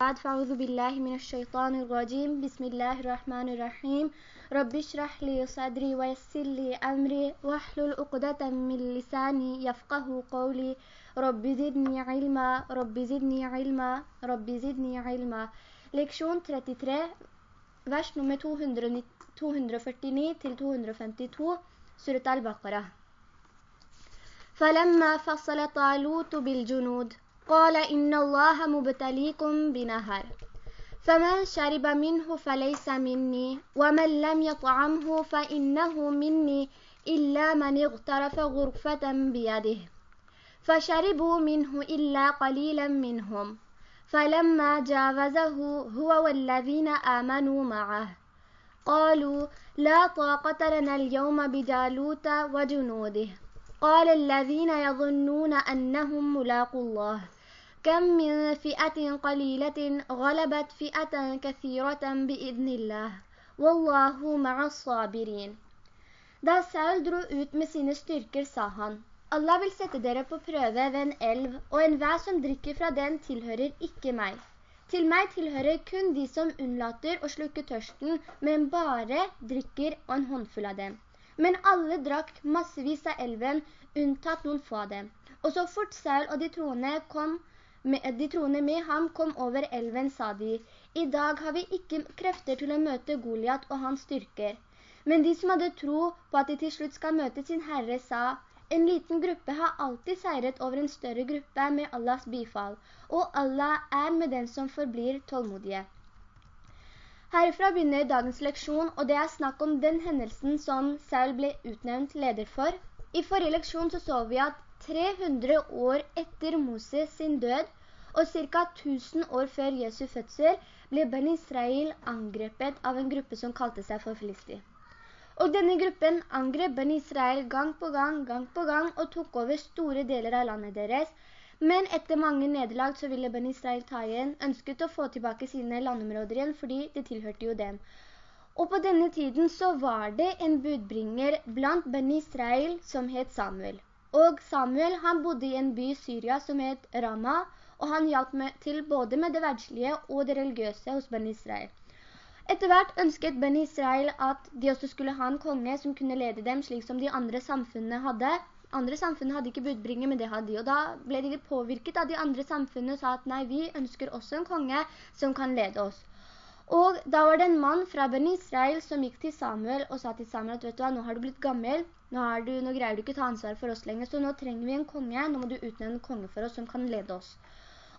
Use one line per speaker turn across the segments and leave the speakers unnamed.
بعد فأعوذ بالله من الشيطان الرجيم. بسم الله الرحمن الرحيم. رب اشرح لي صدري ويسر لي أمري. واحلل عقدة من لساني يفقه قولي. رب زدني علما. رب زدني علما. رب زدني علما. Leksjon 33, vers nummer 249 til 252, Surat al-Baqarah. فَلَمَّا فَصَلَ طَالُوتُ بِالْجُنُودِ قال إن الله مبتليكم بنهر. فمن شرب منه فليس مني ومن لم يطعمه فإنه مني إلا من اغترف غرفة بيده. فشربوا منه إلا قليلا منهم. فلما جاوزه هو والذين آمنوا معه قالوا لا طاقة لنا اليوم بجالوت وجنوده. قال الذين يظنون أنهم ملاقوا الله. كم من فئة قليلة غلبت فئة كثيرة بإذن الله والله مع الصابرين Da Saul dro ut med sine styrker, sa han, Allah vil sette dere på prøve ved en elv, og enhver som drikker fra den tilhører ikke meg. Til meg tilhører kun de som unnlater å slukke tørsten, men bare drikker en håndfull av dem. Men alle drakk massevis av elven, unntatt noen få av dem. Og så fort Saul og de troende kom de troende med ham kom over elven, sa de. I dag har vi ikke krefter til å møte Goliat og hans styrker. Men de som hadde tro på at de til slutt skal møte sin herre, sa, en liten gruppe har alltid seiret over en større gruppe med Allahs bifall, og Allah er med den som forblir tålmodige. Herfra begynner dagens leksjon, og det er snakk om den hendelsen som Saul ble utnevnt leder for. I forrige leksjon så så vi at 300 år etter Moses sin død, og ca. 1000 år før Jesu fødsel ble Ben Israel angrepet av en gruppe som kalte seg for Filisti. Og denne gruppen angrep Ben Israel gang på gang, gang på gang, og tok over store deler av landet deres. Men etter mange nederlag så ville Ben Israel ta igjen, ønsket å få tilbake sine landområder igjen, fordi det tilhørte jo dem. Og på denne tiden så var det en budbringer blant Ben Israel som het Samuel. Og Samuel han bodde i en by i Syria som het Ramah, og han hjalp med, til både med det verdslige og det religiøse hos Ben Israel. Etter hvert ønsket Ben Israel at de også skulle ha en konge som kunne lede dem slik som de andre samfunnene hadde. Andre samfunn hadde ikke budbringet, men det hadde de, og da ble de påvirket av de andre samfunnene og sa at nei, vi ønsker også en konge som kan lede oss. Og da var det en mann fra Ben Israel som gikk til Samuel og sa til Samuel at vet du hva, nå har du blitt gammel, nå, du, nå greier du ikke ta ansvar for oss lenger, så nå trenger vi en konge, nå må du utnevne en konge for oss som kan lede oss.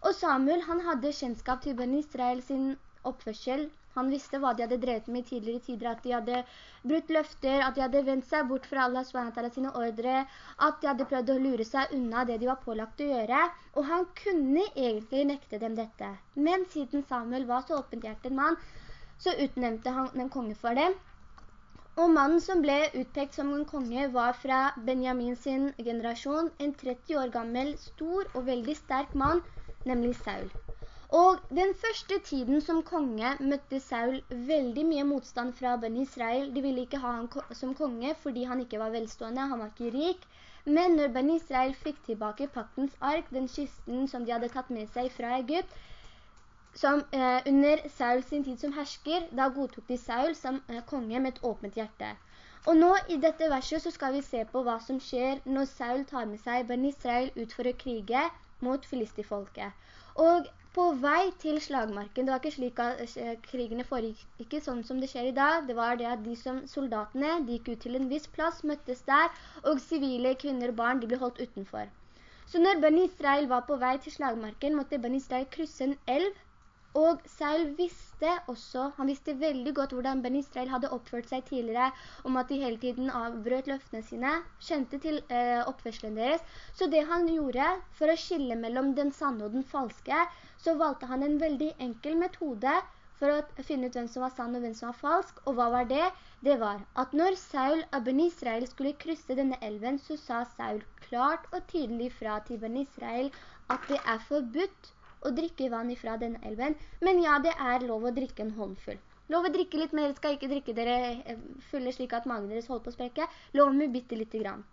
Og Samuel, han hadde kjennskap til Ben Israel sin oppførsel. Han visste hva de hadde drevet med tidligere tider, at de hadde brutt løfter, at de hadde vendt seg bort fra Allah SWT sine ordre, at de hadde prøvd å lure seg unna det de var pålagt å gjøre. Og han kunne egentlig nekte dem dette. Men siden Samuel var så åpenhjertet mann, så utnemte han en konge for dem. Og mannen som ble utpekt som en konge var fra Benjamin sin generasjon, en 30 år gammel, stor og veldig sterk mann, nemlig Saul. Og den første tiden som konge møtte Saul veldig mye motstand fra Ben Israel. De ville ikke ha han som konge fordi han ikke var velstående, han var ikke rik. Men når Ben Israel fikk tilbake paktens ark, den kysten som de hadde tatt med seg fra Egypt, som eh, under Saul sin tid som hersker, da godtok de Saul som eh, konge med et åpent hjerte. Og nå i dette verset så skal vi se på hva som skjer når Saul tar med seg Ben Israel ut for å krige mot filistifolket. Og på vei til slagmarken, det var ikke slik at eh, krigene foregikk ikke sånn som det skjer i dag, det var det at de som soldatene, de gikk ut til en viss plass, møttes der, og sivile kvinner og barn, de ble holdt utenfor. Så når Ben Israel var på vei til slagmarken, måtte Ben Israel krysse en elv, og Saul visste også, han visste veldig godt hvordan Ben Israel hadde oppført seg tidligere, om at de hele tiden avbrøt løftene sine, kjente til eh, oppførselen deres. Så det han gjorde for å skille mellom den sanne og den falske, så valgte han en veldig enkel metode for å finne ut hvem som var sann og hvem som var falsk. Og hva var det? Det var at når Saul av Ben Israel skulle krysse denne elven, så sa Saul klart og tydelig fra til Ben Israel at det er forbudt å drikke vann fra denne elven, men ja, det er lov å drikke en håndfull. Lov å drikke litt, mer, skal ikke drikke dere eh, fulle slik at magen deres holder på å sprekke. Lov med bitte lite grann.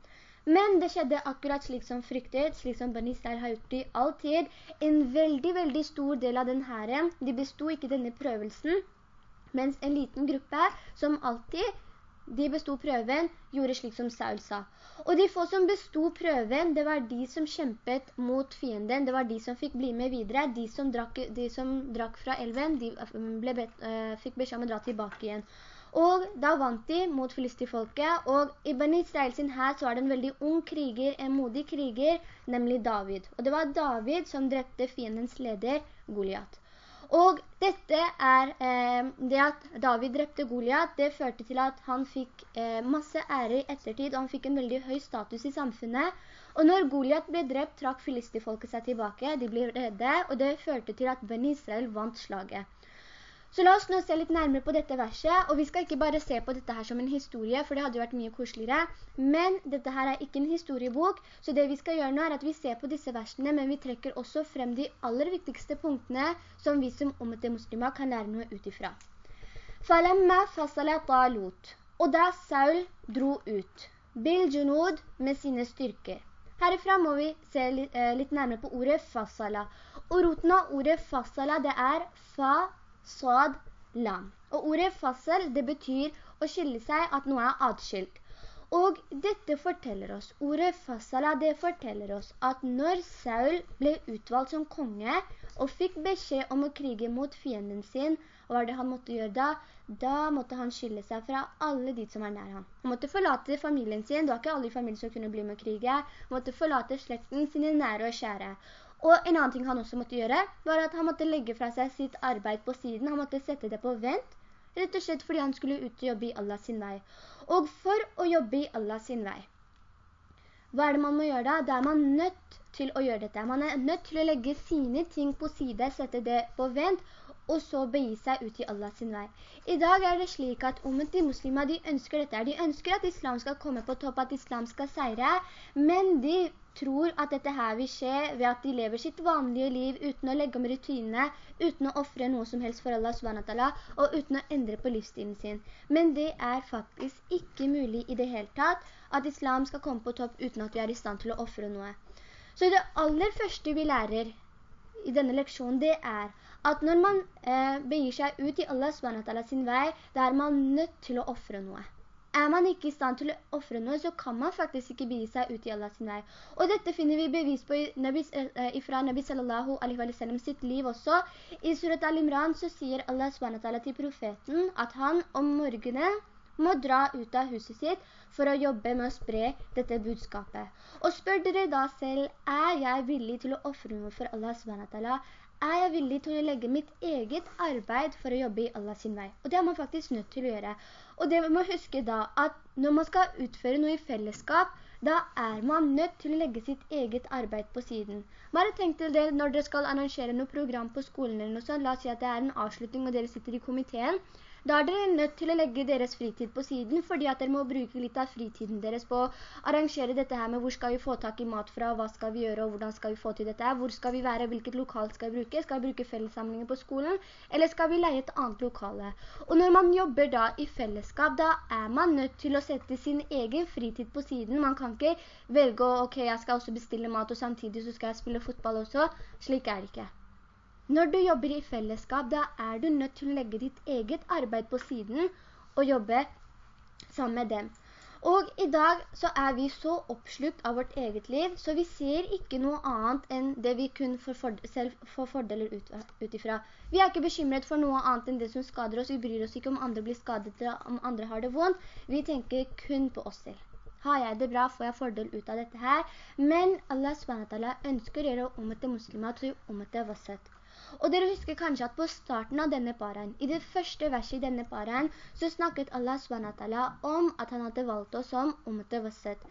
Men det skjedde akkurat slik som fryktet, slik som Ben har gjort i all tid. En veldig, veldig stor del av den herren, de bestod ikke denne prøvelsen, mens en liten gruppe som alltid de bestod prøven, gjorde slik som Saul sa. Og de få som bestod prøven, det var de som kjempet mot fienden, det var de som fikk bli med videre. De som drakk, de som drakk fra elven, de ble bet, uh, fikk beskjed om å dra tilbake igjen. Og da vant de mot filistifolket, og i Israel sin her så var det en veldig ung kriger, en modig kriger, nemlig David. Og det var David som drepte fiendens leder, Goliath. Og dette er, eh, det at David drepte Goliath, det førte til at han fikk eh, masse ære i ettertid, og han fikk en veldig høy status i samfunnet. Og når Goliath ble drept, trakk filistifolket seg tilbake, de ble redde, og det førte til at Ben Israel vant slaget. Så la oss nå se litt nærmere på dette verset, og vi skal ikke bare se på dette her som en historie, for det hadde vært mye koseligere, men dette her er ikke en historiebok, så det vi skal gjøre nå er at vi ser på disse versene, men vi trekker også frem de aller viktigste punktene som vi som omvete muslimer kan lære noe ut ifra. «Falemma fasala talut», og da Saul dro ut, «bil junud» med sine styrker. Herifra må vi se eh, litt nærmere på ordet «fasala», og roten av ordet «fasala» det er «fa» sad, lam. Og ordet fassel, det betyr å skille seg at noe er adskilt. Og dette forteller oss, ordet fassala, det forteller oss at når Saul ble utvalgt som konge og fikk beskjed om å krige mot fienden sin, hva var det han måtte gjøre da? Da måtte han skille seg fra alle de som er nær ham. Han måtte forlate familien sin, det var ikke alle i familien som kunne bli med å krige. Han måtte forlate slekten sine nære og kjære. Og en annen ting han også måtte gjøre, var at han måtte legge fra seg sitt arbeid på siden. Han måtte sette det på vent, rett og slett fordi han skulle ut og jobbe i Allah sin vei. Og for å jobbe i Allah sin vei, hva er det man må gjøre da? Da er man nødt til å gjøre dette. Man er nødt til å legge sine ting på side, sette det på vent, og så begi seg ut i Allah sin vei. I dag er det slik at omvendt de muslimer, de ønsker dette. De ønsker at islam skal komme på topp, at islam skal seire, men de tror at dette her vil skje ved at de lever sitt vanlige liv uten å legge om rutinene, uten å offre noe som helst for Allah SWT, og uten å endre på livsstilen sin. Men det er faktisk ikke mulig i det hele tatt at islam skal komme på topp uten at vi er i stand til å offre noe. Så det aller første vi lærer i denne leksjonen, det er at når man eh, begir seg ut i Allah SWT sin vei, da er man nødt til å offre noe. Er man ikke i stand til å offre noe, så kan man faktisk ikke begi seg ut i Allahs vei. Og dette finner vi bevis på eh, fra Nabi sallallahu alaihi wa sallam sitt liv også. I surat al-Imran så sier Allah SWT til profeten at han om morgenen må dra ut av huset sitt for å jobbe med å spre dette budskapet. Og spør dere da selv, er jeg villig til å offre noe for Allah SWT? er jeg villig til å legge mitt eget arbeid for å jobbe i Allahs vei. Og det er man faktisk nødt til å gjøre. Og det må huske da at når man skal utføre noe i fellesskap, da er man nødt til å legge sitt eget arbeid på siden. Bare tenk til det når dere skal arrangere noe program på skolen eller noe sånt. La oss si at det er en avslutning og dere sitter i komiteen. Da er dere nødt til å legge deres fritid på siden, fordi at dere må bruke litt av fritiden deres på å arrangere dette her med hvor skal vi få tak i mat fra, hva skal vi gjøre, og hvordan skal vi få til dette her, hvor skal vi være, hvilket lokal skal vi bruke, skal vi bruke fellessamlinger på skolen, eller skal vi leie et annet lokale? Og når man jobber da i fellesskap, da er man nødt til å sette sin egen fritid på siden. Man kan ikke velge, ok, jeg skal også bestille mat, og samtidig så skal jeg spille fotball også. Slik er det ikke. Når du jobber i fellesskap, da er du nødt til å legge ditt eget arbeid på siden og jobbe sammen med dem. Og i dag så er vi så oppslukt av vårt eget liv, så vi ser ikke noe annet enn det vi kun for, selv får fordeler ut, utifra. Vi er ikke bekymret for noe annet enn det som skader oss. Vi bryr oss ikke om andre blir skadet, eller om andre har det vondt. Vi tenker kun på oss selv. Har jeg det bra, får jeg fordel ut av dette her. Men Allah SWT ønsker å gjøre om til muslimer til om til vasset. Og dere husker kanskje at på starten av denne paraen, i det første verset i denne paraen, så snakket Allah SWT om at han hadde valgt oss som ummete vasset.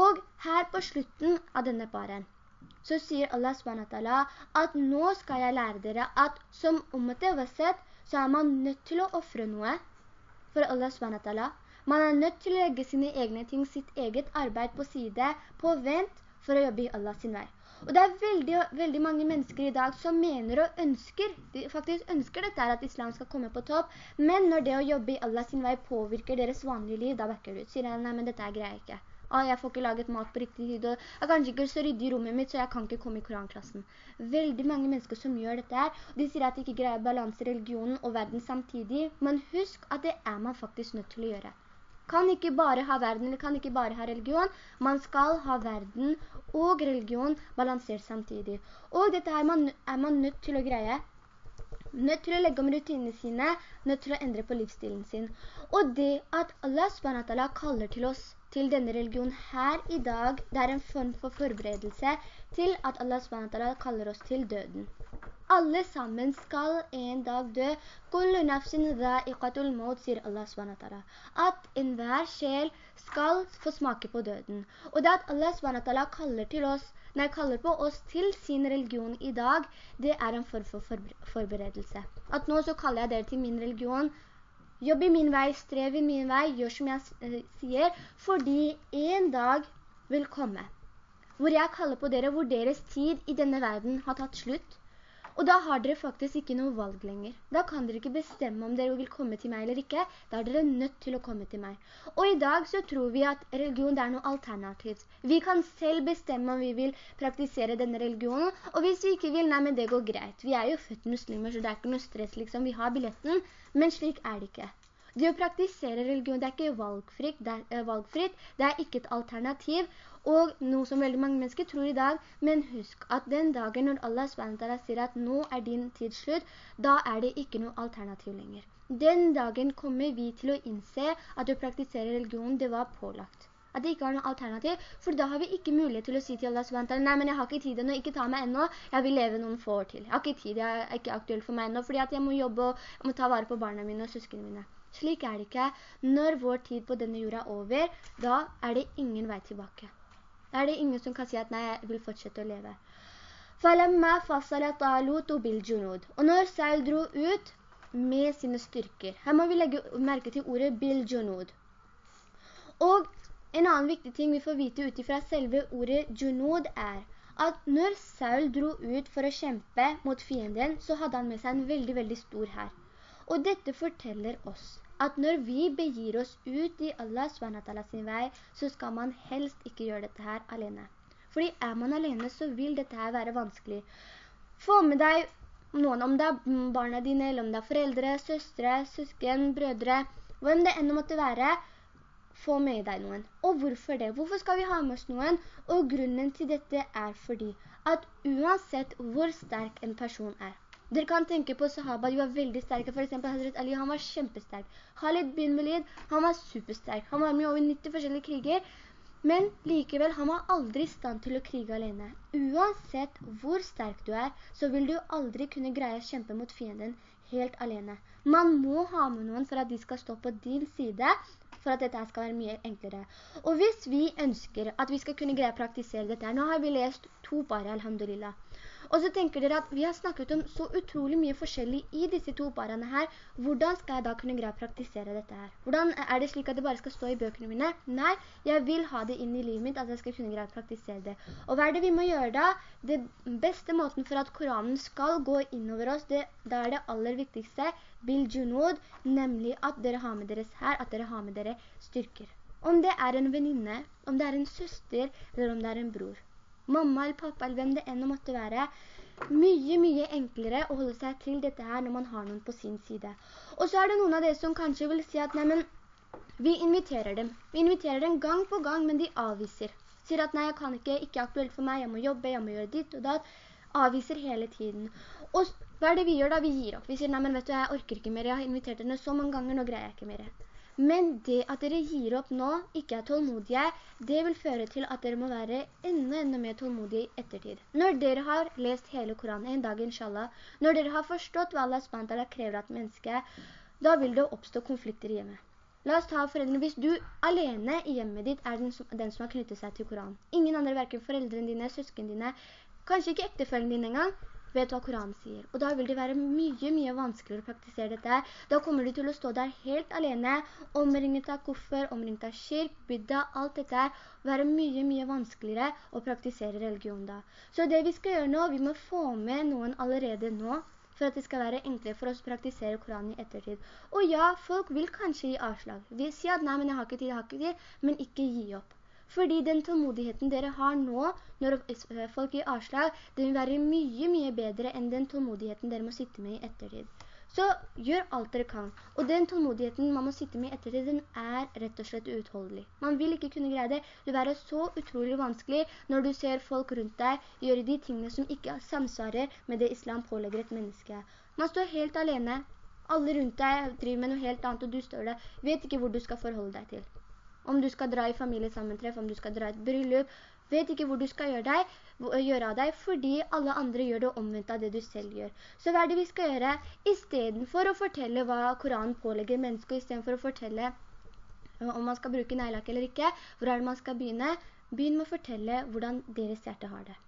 Og her på slutten av denne paraen, så sier Allah SWT at nå skal jeg lære dere at som ummete vasset, så er man nødt til å offre noe for Allah SWT. Man er nødt til å legge sine egne ting, sitt eget arbeid på side, på vent, for å jobbe i Allah sin vei. Og det er veldig, veldig mange mennesker i dag som mener og ønsker, de faktisk ønsker dette at islam skal komme på topp, men når det å jobbe i Allah sin vei påvirker deres vanlige liv, da vekker du ut. Sier jeg, nei, men dette er jeg ikke. ah, jeg får ikke laget mat på riktig tid, og jeg kan ikke så rydde i rommet mitt, så jeg kan ikke komme i koranklassen. Veldig mange mennesker som gjør dette her, de sier at de ikke greier balanse religionen og verden samtidig, men husk at det er man faktisk nødt til å gjøre. Kan ikke bare ha verden, eller kan ikke bare ha religion, man skal ha verden og religion balansert samtidig. Og dette er man, er man nødt til å greie nødt til å legge om rutinene sine, nødt til å endre på livsstilen sin. Og det at Allah SWT kaller til oss til denne religionen her i dag, det er en form for forberedelse til at Allah SWT kaller oss til døden. Alle sammen skal en dag dø. Kullu nafsin dha'iqatul maut, sier Allah SWT. At enhver sjel skal få smake på døden. Og det at Allah SWT kaller oss nei, kaller på oss til sin religion i dag, det er en form for forberedelse. At nå så kaller jeg dere til min religion, jobb i min vei, strev i min vei, gjør som jeg uh, sier, fordi en dag vil komme, hvor jeg kaller på dere, hvor deres tid i denne verden har tatt slutt, og da har dere faktisk ikke noe valg lenger. Da kan dere ikke bestemme om dere vil komme til meg eller ikke. Da er dere nødt til å komme til meg. Og i dag så tror vi at religion er noe alternativt. Vi kan selv bestemme om vi vil praktisere denne religionen, og hvis vi ikke vil, nei, men det går greit. Vi er jo født muslimer, så det er ikke noe stress, liksom. Vi har billetten, men slik er det ikke. Det å praktisere religion, det er ikke valgfritt, det er, uh, valgfritt, det er ikke et alternativ, og noe som veldig mange mennesker tror i dag, men husk at den dagen når Allah SWT sier at nå er din tid slutt, da er det ikke noe alternativ lenger. Den dagen kommer vi til å innse at å praktisere religion, det var pålagt. At det ikke var noe alternativ, for da har vi ikke mulighet til å si til Allah SWT, nei, men jeg har ikke tid ennå, ikke ta meg ennå, jeg vil leve noen få år til. Jeg har ikke tid, det er ikke aktuelt for meg ennå, fordi jeg må jobbe og må ta vare på barna mine og søskene mine. Slik er det ikke. Når vår tid på denne jorda er over, da er det ingen vei tilbake. Da er det ingen som kan si at nei, jeg vil fortsette å leve. Og når Saul dro ut med sine styrker, her må vi legge merke til ordet biljunod. Og en annen viktig ting vi får vite utifra selve ordet junod er at når Saul dro ut for å kjempe mot fienden, så hadde han med seg en veldig, veldig stor her. Og dette forteller oss at når vi begir oss ut i Allah SWT sin vei, så skal man helst ikke gjøre dette her alene. Fordi er man alene, så vil dette her være vanskelig. Få med deg noen, om det er barna dine, eller om det er foreldre, søstre, søsken, brødre, hvem det enda måtte være, få med deg noen. Og hvorfor det? Hvorfor skal vi ha med oss noen? Og grunnen til dette er fordi at uansett hvor sterk en person er, dere kan tenke på sahaba, de var veldig sterke. For eksempel Hazret Ali, han var kjempesterk. Khalid bin Walid, han var supersterk. Han var med over 90 forskjellige kriger. Men likevel, han var aldri i stand til å krige alene. Uansett hvor sterk du er, så vil du aldri kunne greie å kjempe mot fienden helt alene. Man må ha med noen for at de skal stå på din side, for at dette skal være mye enklere. Og hvis vi ønsker at vi skal kunne greie å praktisere dette, nå har vi lest to bare, alhamdulillah. Og så tenker dere at vi har snakket om så utrolig mye forskjellig i disse to parene her. Hvordan skal jeg da kunne greie å praktisere dette her? Hvordan er det slik at det bare skal stå i bøkene mine? Nei, jeg vil ha det inn i livet mitt, at jeg skal kunne greie å praktisere det. Og hva er det vi må gjøre da? Det beste måten for at Koranen skal gå innover oss, det, da er det aller viktigste, bil junod, nemlig at dere har med deres her, at dere har med dere styrker. Om det er en venninne, om det er en søster, eller om det er en bror mamma eller pappa eller hvem det enn måtte være, mye, mye enklere å holde seg til dette her når man har noen på sin side. Og så er det noen av dere som kanskje vil si at, nei, men vi inviterer dem. Vi inviterer dem gang på gang, men de avviser. Sier at nei, jeg kan ikke, ikke aktuelt for meg, jeg må jobbe, jeg må gjøre ditt og datt. Avviser hele tiden. Og hva er det vi gjør da? Vi gir opp. Vi sier, nei, men vet du, jeg orker ikke mer, jeg har invitert henne så mange ganger, nå greier jeg ikke mer. Men det at dere gir opp nå, ikke er tålmodige, det vil føre til at dere må være enda, enda mer tålmodige i ettertid. Når dere har lest hele Koranen en dag, inshallah, når dere har forstått hva Allah SWT krever at menneske, da vil det oppstå konflikter i hjemmet. La oss ta foreldrene. Hvis du alene i hjemmet ditt er den som, den som har knyttet seg til Koranen. Ingen andre, hverken foreldrene dine, søsken dine, kanskje ikke ektefellen din engang, vet hva Koranen sier. Og da vil det være mye, mye vanskeligere å praktisere dette. Da kommer du til å stå der helt alene, omringet av kuffer, omringet av kirk, bydda, alt dette være mye, mye vanskeligere å praktisere religion da. Så det vi skal gjøre nå, vi må få med noen allerede nå, for at det skal være enklere for oss å praktisere Koranen i ettertid. Og ja, folk vil kanskje gi avslag. Vi sier at nei, men jeg har ikke tid, jeg har ikke tid, men ikke gi opp. Fordi den tålmodigheten dere har nå, når folk gir avslag, den vil være mye, mye bedre enn den tålmodigheten dere må sitte med i ettertid. Så gjør alt dere kan. Og den tålmodigheten man må sitte med i ettertid, den er rett og slett utholdelig. Man vil ikke kunne greie det. Det vil være så utrolig vanskelig når du ser folk rundt deg gjøre de tingene som ikke samsvarer med det islam pålegger et menneske. Man står helt alene. Alle rundt deg driver med noe helt annet, og du står der. Vet ikke hvor du skal forholde deg til om du skal dra i familiesammentreff, om du skal dra i et bryllup, vet ikke hvor du skal gjøre, deg, gjøre av deg, fordi alle andre gjør det omvendt av det du selv gjør. Så hva er det vi skal gjøre? I stedet for å fortelle hva Koranen pålegger mennesker, i stedet for å fortelle øh, om man skal bruke neilak eller ikke, hvor er det man skal begynne? Begynn med å fortelle hvordan deres hjerte har det.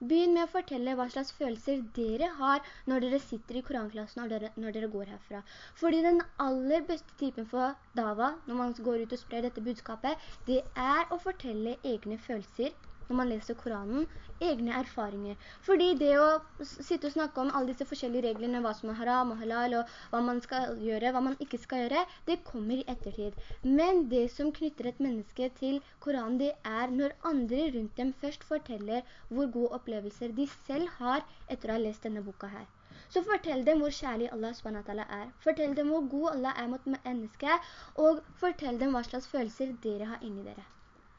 Begynn med å fortelle hva slags følelser dere har når dere sitter i koranklassen og når, dere går herfra. Fordi den aller beste typen for dava, når man går ut og sprer dette budskapet, det er å fortelle egne følelser når man leser Koranen, egne erfaringer. Fordi det å sitte og snakke om alle disse forskjellige reglene, hva som er haram og halal, og hva man skal gjøre, hva man ikke skal gjøre, det kommer i ettertid. Men det som knytter et menneske til Koranen, det er når andre rundt dem først forteller hvor gode opplevelser de selv har etter å ha lest denne boka her. Så fortell dem hvor kjærlig Allah SWT er. Fortell dem hvor god Allah er mot mennesket, og fortell dem hva slags følelser dere har inni dere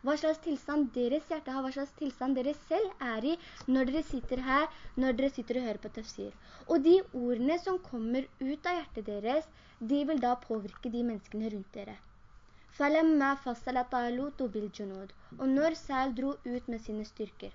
hva slags tilstand deres hjerte har, hva slags tilstand dere selv er i når dere sitter her, når dere sitter og hører på tafsir. Og de ordene som kommer ut av hjertet deres, de vil da påvirke de menneskene rundt dere. Og når Saul dro ut med sine styrker.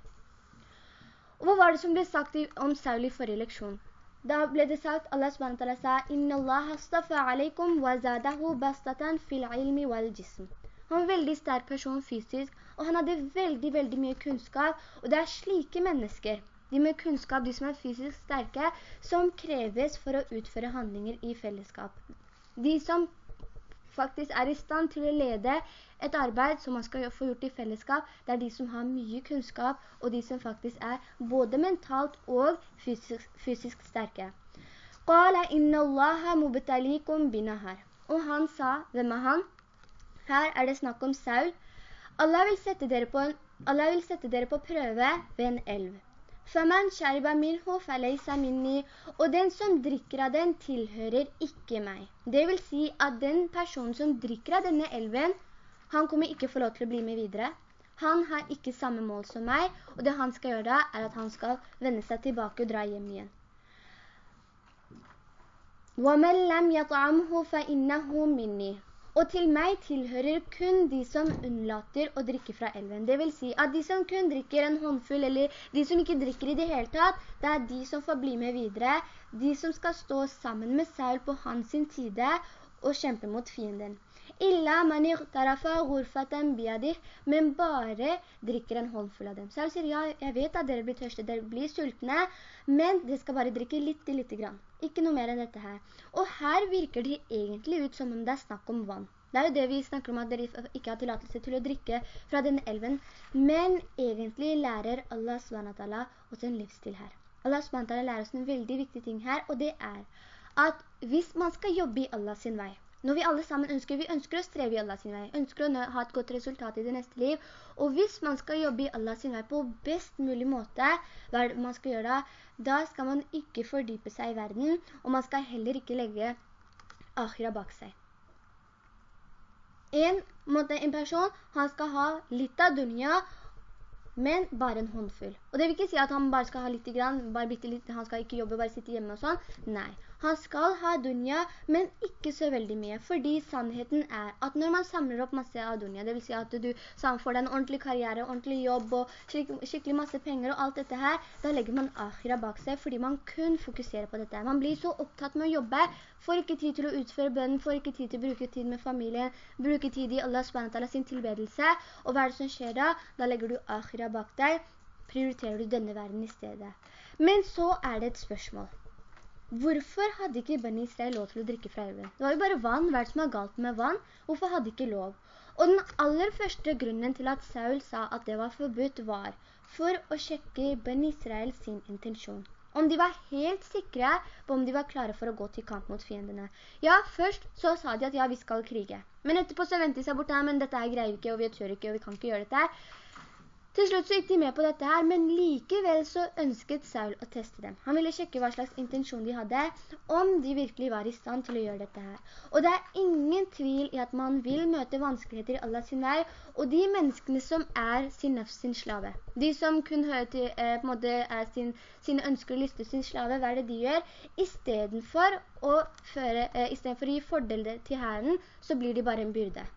Og hva var det som ble sagt om Saul i forrige leksjon? Da ble det sagt, Allah SWT sa, «Inna Allah astafa alaikum wa zadahu bastatan fil ilmi wal jism». Han var en veldig sterk person fysisk, og han hadde veldig, veldig mye kunnskap. Og det er slike mennesker, de med kunnskap, de som er fysisk sterke, som kreves for å utføre handlinger i fellesskap. De som faktisk er i stand til å lede et arbeid som man skal få gjort i fellesskap, det er de som har mye kunnskap, og de som faktisk er både mentalt og fysisk, fysisk sterke. Og han sa, hvem er han? Her er det snakk om Saul. Allah vil sette dere på, en, Allah vil sette dere på prøve ved en elv. «Faman shariba minhu falaysa minni», og den som drikker av den tilhører ikke meg. Det vil si at den personen som drikker av denne elven, han kommer ikke få lov til å bli med videre. Han har ikke samme mål som meg, og det han skal gjøre da, er at han skal vende seg tilbake og dra hjem igjen. وَمَنْ لَمْ يَطْعَمْهُ فَإِنَّهُ مِنِّي og til meg tilhører kun de som unnlater å drikke fra elven. Det vil si at de som kun drikker en håndfull, eller de som ikke drikker i det hele tatt, det er de som får bli med videre. De som skal stå sammen med Saul på hans side og kjempe mot fienden. Illa man irtarafa ghurfatan biyadih, men bare drikker en håndfull av dem. Så han sier, ja, jeg vet at dere blir tørste, dere blir sultne, men dere skal bare drikke litt litt grann. Ikke noe mer enn dette her. Og her virker det egentlig ut som om det er snakk om vann. Det er jo det vi snakker om at dere ikke har tillatelse til å drikke fra denne elven. Men egentlig lærer Allah SWT oss en livsstil her. Allah SWT lærer oss en veldig viktig ting her, og det er at hvis man skal jobbe i Allahs vei, når vi alle sammen ønsker, vi ønsker å streve i Allahs vei, ønsker å ha et godt resultat i det neste liv, og hvis man skal jobbe i Allahs vei på best mulig måte, hva man skal gjøre da? Da skal man ikke fordype seg i verden, og man skal heller ikke legge akhira bak seg. En, måte, en person, han skal ha litt av dunya, men bare en håndfull. Og det vil ikke si at han bare skal ha litt grann, bare bitte litt, han skal ikke jobbe, bare sitte hjemme og sånn. Nei, han skal ha dunya, men ikke så veldig mye, fordi sannheten er at når man samler opp masse av dunya, det vil si at du får deg en ordentlig karriere, ordentlig jobb og skikkelig masse penger og alt dette her, da legger man akhira bak seg, fordi man kun fokuserer på dette. Man blir så opptatt med å jobbe, får ikke tid til å utføre bønnen, får ikke tid til å bruke tid med familien, bruke tid i Allah SWT sin tilbedelse, og hva er det som skjer da? Da legger du akhira bak deg, prioriterer du denne verden i stedet. Men så er det et spørsmål. Hvorfor hadde ikke Ben Israel lov til å drikke fra elven? Det var jo bare vann, hva som var galt med vann? Hvorfor hadde ikke lov? Og den aller første grunnen til at Saul sa at det var forbudt var for å sjekke Ben Israel sin intensjon. om de var helt sikre på om de var klare for å gå til kamp mot fiendene. Ja, først så sa de at ja, vi skal krige. Men etterpå så ventet de seg bort, nei, men dette her greier vi ikke, og vi tør ikke, og vi kan ikke gjøre dette her. Til slutt så gikk de med på dette her, men likevel så ønsket Saul å teste dem. Han ville sjekke hva slags intensjon de hadde, om de virkelig var i stand til å gjøre dette her. Og det er ingen tvil i at man vil møte vanskeligheter i Allah sin vei, og de menneskene som er sin nafs sin slave, de som kun hører til, eh, på en måte er sin, sine ønsker og lyster sin slave, hva er det de gjør? I stedet for å, føre, eh, i stedet for å gi fordeler til herren, så blir de bare en byrde.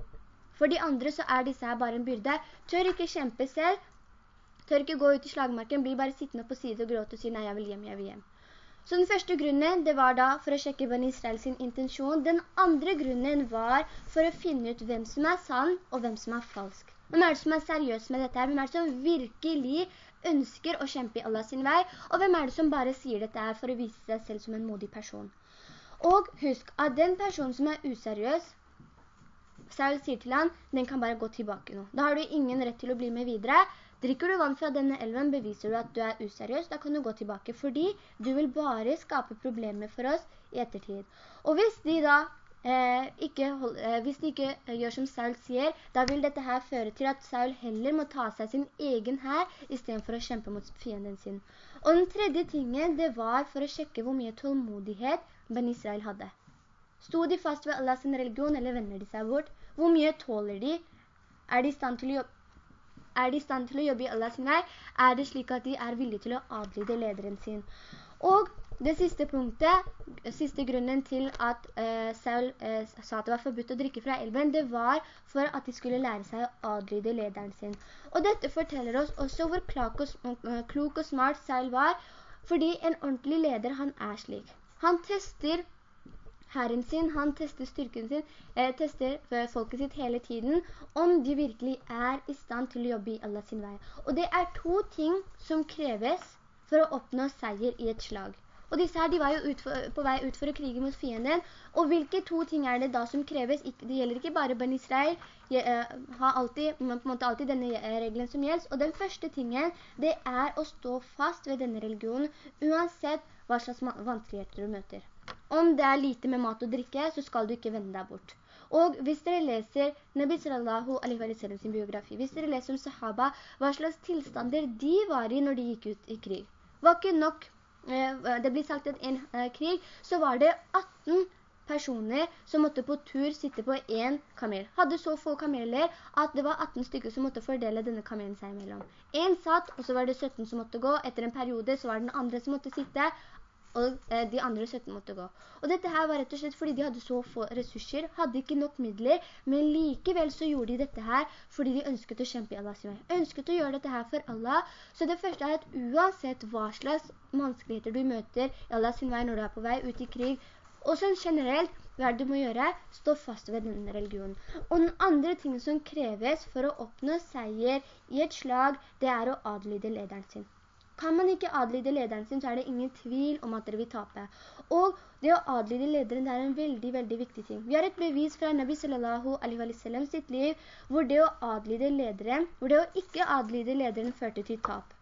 For de andre så er disse her bare en byrde. Tør ikke kjempe selv, tør ikke gå ut i slagmarken, blir bare sittende på side og gråte og si nei, jeg vil hjem, jeg vil hjem. Så den første grunnen, det var da for å sjekke Ben Israel sin intensjon. Den andre grunnen var for å finne ut hvem som er sann og hvem som er falsk. Hvem er det som er seriøs med dette her? Hvem er det som virkelig ønsker å kjempe i Allah sin vei? Og hvem er det som bare sier dette her for å vise seg selv som en modig person? Og husk at den personen som er useriøs, Saul sier til han, den kan bare gå tilbake nå. Da har du ingen rett til å bli med videre. Drikker du vann fra denne elven, beviser du at du er useriøs, da kan du gå tilbake, fordi du vil bare skape problemer for oss i ettertid. Og hvis de da eh, ikke, eh, hvis de ikke eh, gjør som Saul sier, da vil dette her føre til at Saul heller må ta seg sin egen her, i stedet for å kjempe mot fienden sin. Og den tredje tingen, det var for å sjekke hvor mye tålmodighet Ben Israel hadde. Stod de fast ved Allahs religion, eller vender de seg bort? Hvor mye tåler de? Er de i stand til å jobbe? Er de i stand til å jobbe i Allahs vei? Er det slik at de er villige til å adlyde lederen sin? Og det siste punktet, siste grunnen til at uh, Saul uh, sa at det var forbudt å drikke fra elven, det var for at de skulle lære seg å adlyde lederen sin. Og dette forteller oss også hvor klok og, uh, klok og smart Saul var, fordi en ordentlig leder, han er slik. Han tester herren sin, han tester styrken sin, eh, tester folket sitt hele tiden, om de virkelig er i stand til å jobbe i Allah sin vei. Og det er to ting som kreves for å oppnå seier i et slag. Og disse her, de var jo for, på vei ut for å krige mot fienden. Og hvilke to ting er det da som kreves? Det gjelder ikke bare Ben Israel, jeg, uh, har alltid, på en måte alltid denne reglen som gjelder. Og den første tingen, det er å stå fast ved denne religionen, uansett hva slags vanskeligheter du møter. Om det er lite med mat og drikke, så skal du ikke vende deg bort. Og hvis dere leser Nabi sallallahu alaihi wa sallam sin biografi, hvis dere leser om sahaba, hva slags tilstander de var i når de gikk ut i krig. Var ikke nok, eh, det blir sagt at en eh, krig, så var det 18 personer som måtte på tur sitte på en kamel. Hadde så få kameler at det var 18 stykker som måtte fordele denne kamelen seg imellom. En satt, og så var det 17 som måtte gå. Etter en periode så var det den andre som måtte sitte og eh, de andre 17 måtte gå. Og dette her var rett og slett fordi de hadde så få ressurser, hadde ikke nok midler, men likevel så gjorde de dette her fordi de ønsket å kjempe i Allahs vei. Ønsket å gjøre dette her for Allah. Så det første er at uansett hva slags vanskeligheter du møter i Allahs vei når du er på vei ut i krig, og sånn generelt, hva du må gjøre? Stå fast ved denne religionen. Og den andre tingen som kreves for å oppnå seier i et slag, det er å adlyde lederen sin. Kan man ikke adlyde lederen sin, så er det ingen tvil om at dere vil tape. Og det å adlyde lederen det er en veldig, veldig viktig ting. Vi har et bevis fra Nabi sallallahu alaihi wa sallam sitt liv, hvor det å adlyde lederen, hvor det å ikke adlyde lederen førte til tap.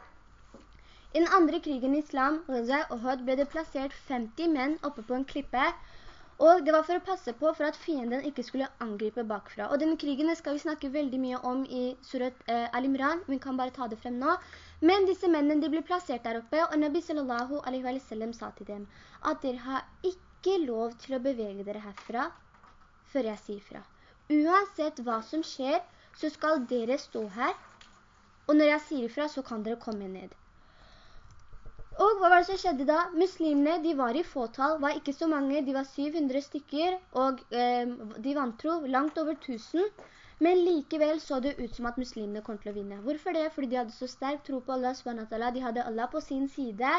I den andre krigen i islam, Ghazai Ohud, ble det plassert 50 menn oppe på en klippe, og det var for å passe på for at fienden ikke skulle angripe bakfra. Og denne krigen skal vi snakke veldig mye om i surat eh, Al-Imran, vi kan bare ta det frem nå. Men disse mennene de ble plassert der oppe, og Nabi sallallahu alaihi wa sallam sa til dem at dere har ikke lov til å bevege dere herfra før jeg sier fra. Uansett hva som skjer, så skal dere stå her, og når jeg sier ifra, så kan dere komme ned. Og hva var det som skjedde da? Muslimene, de var i fåtal, var ikke så mange, de var 700 stykker, og eh, de vantro langt over 1000, men likevel så det ut som at muslimene kom til å vinne. Hvorfor det? Fordi de hadde så sterk tro på Allah SWT, de hadde Allah på sin side,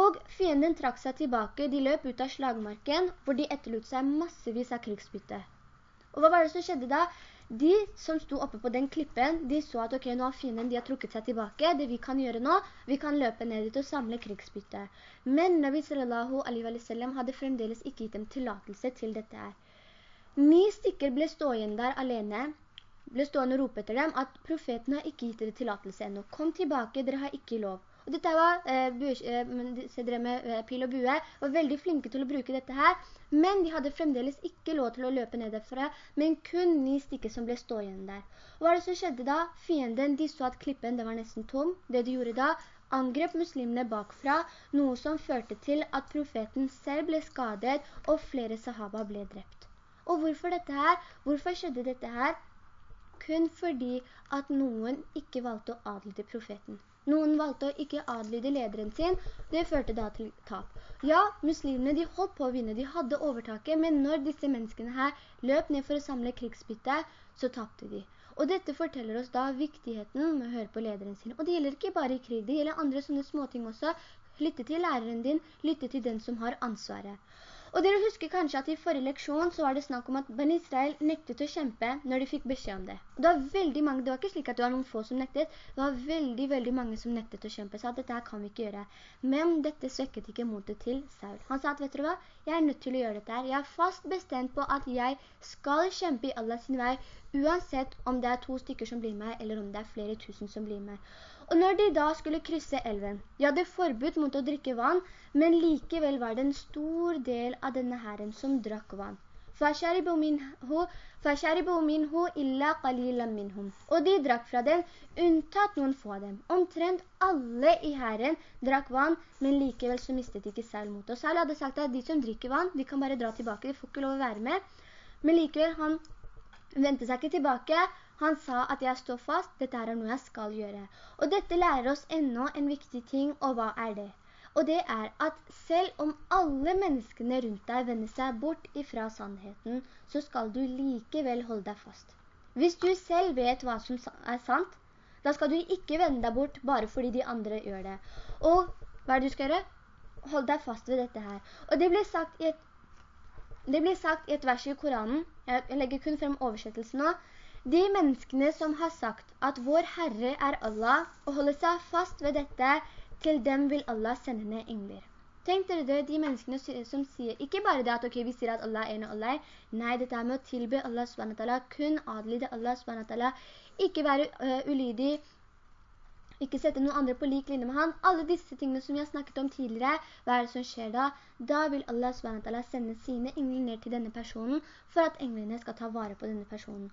og fienden trakk seg tilbake, de løp ut av slagmarken, hvor de etterlot seg massevis av krigsbytte. Og hva var det som skjedde da? De som sto oppe på den klippen, de så at ok, nå har fienden, de har trukket seg tilbake. Det vi kan gjøre nå, vi kan løpe ned dit og samle krigsbytte. Men Nabi sallallahu alaihi wa sallam hadde fremdeles ikke gitt dem tillatelse til dette her. Ni stykker ble stå igjen der alene, ble stående og rope etter dem at profeten har ikke gitt dere tillatelse ennå. Kom tilbake, dere har ikke lov. Og dette var, eh, dere med eh, pil og bue, var veldig flinke til å bruke dette her, men de hadde fremdeles ikke lov til å løpe ned derfra, men kun ni stykker som ble stå igjen der. Og hva er det som skjedde da? Fienden, de så at klippen, var nesten tom. Det de gjorde da, angrep muslimene bakfra, noe som førte til at profeten selv ble skadet, og flere sahaba ble drept. Og hvorfor dette her? Hvorfor skjedde dette her? Kun fordi at noen ikke valgte å adlyde profeten. Noen valgte å ikke adlyde lederen sin, det førte da til tap. Ja, muslimene de holdt på å vinne, de hadde overtaket, men når disse menneskene her løp ned for å samle krigsbytte, så tapte de. Og dette forteller oss da viktigheten med å høre på lederen sin. Og det gjelder ikke bare i krig, det gjelder andre sånne småting også. Lytte til læreren din, lytte til den som har ansvaret. Og dere husker kanskje at i forrige leksjon så var det snakk om at Ben Israel nektet å kjempe når de fikk beskjed om det. Og det var veldig mange, det var ikke slik at det var noen få som nektet, det var veldig, veldig mange som nektet å kjempe, sa at dette her kan vi ikke gjøre. Men dette svekket ikke motet til Saul. Han sa at, vet dere hva, jeg er nødt til å gjøre dette her. Jeg er fast bestemt på at jeg skal kjempe i Allah sin vei, uansett om det er to stykker som blir med, eller om det er flere tusen som blir med. Og når de da skulle krysse elven, de hadde forbudt mot å drikke vann, men likevel var det en stor del av denne herren som drakk vann. Og de drakk fra den, unntatt noen få av dem. Omtrent alle i herren drakk vann, men likevel så mistet de ikke Saul mot. oss. Saul hadde sagt at de som drikker vann, de kan bare dra tilbake, de får ikke lov å være med. Men likevel, han ventet seg ikke tilbake, han sa at jeg står fast, dette er noe jeg skal gjøre. Og dette lærer oss enda en viktig ting, og hva er det? Og det er at selv om alle menneskene rundt deg vender seg bort ifra sannheten, så skal du likevel holde deg fast. Hvis du selv vet hva som er sant, da skal du ikke vende deg bort bare fordi de andre gjør det. Og hva er det du skal gjøre? Hold deg fast ved dette her. Og det blir sagt i et, sagt i et vers i Koranen, jeg legger kun frem oversettelsen nå, de menneskene som har sagt at vår Herre er Allah, og holder seg fast ved dette, til dem vil Allah sende ned engler. Tenk dere det, de menneskene som sier, ikke bare det at ok, vi sier at Allah er en og Allah, nei, dette er med å tilbe Allah SWT, kun adlyde Allah SWT, ikke være uh, ulydig, ikke sette noen andre på lik linje med han. Alle disse tingene som vi har snakket om tidligere, hva er det som skjer da? Da vil Allah SWT sende sine engler ned til denne personen, for at englene skal ta vare på denne personen.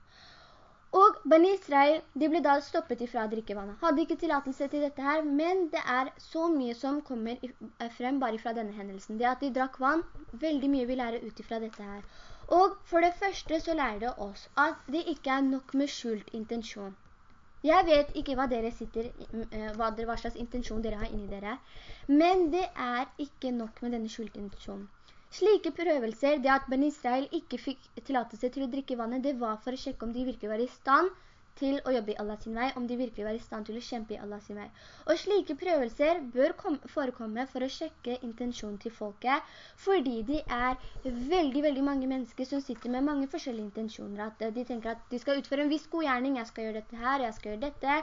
Og Bani Israel, de ble da stoppet ifra drikkevannet. Hadde ikke tilatelse til dette her, men det er så mye som kommer eh, frem bare fra denne hendelsen. Det at de drakk vann, veldig mye vi lærer ut ifra dette her. Og for det første så lærer det oss at det ikke er nok med skjult intensjon. Jeg vet ikke hva dere sitter, eh, hva, slags intensjon dere har inni dere, men det er ikke nok med denne skjult intensjonen. Slike prøvelser, det at Ben Israel ikke fikk tillatelse til å drikke vannet, det var for å sjekke om de virkelig var i stand til å jobbe i Allahs vei, om de virkelig var i stand til å kjempe i Allahs vei. Og slike prøvelser bør forekomme for å sjekke intensjonen til folket, fordi de er veldig, veldig mange mennesker som sitter med mange forskjellige intensjoner. At de tenker at de skal utføre en viss god gjerning, jeg skal gjøre dette her, jeg skal gjøre dette.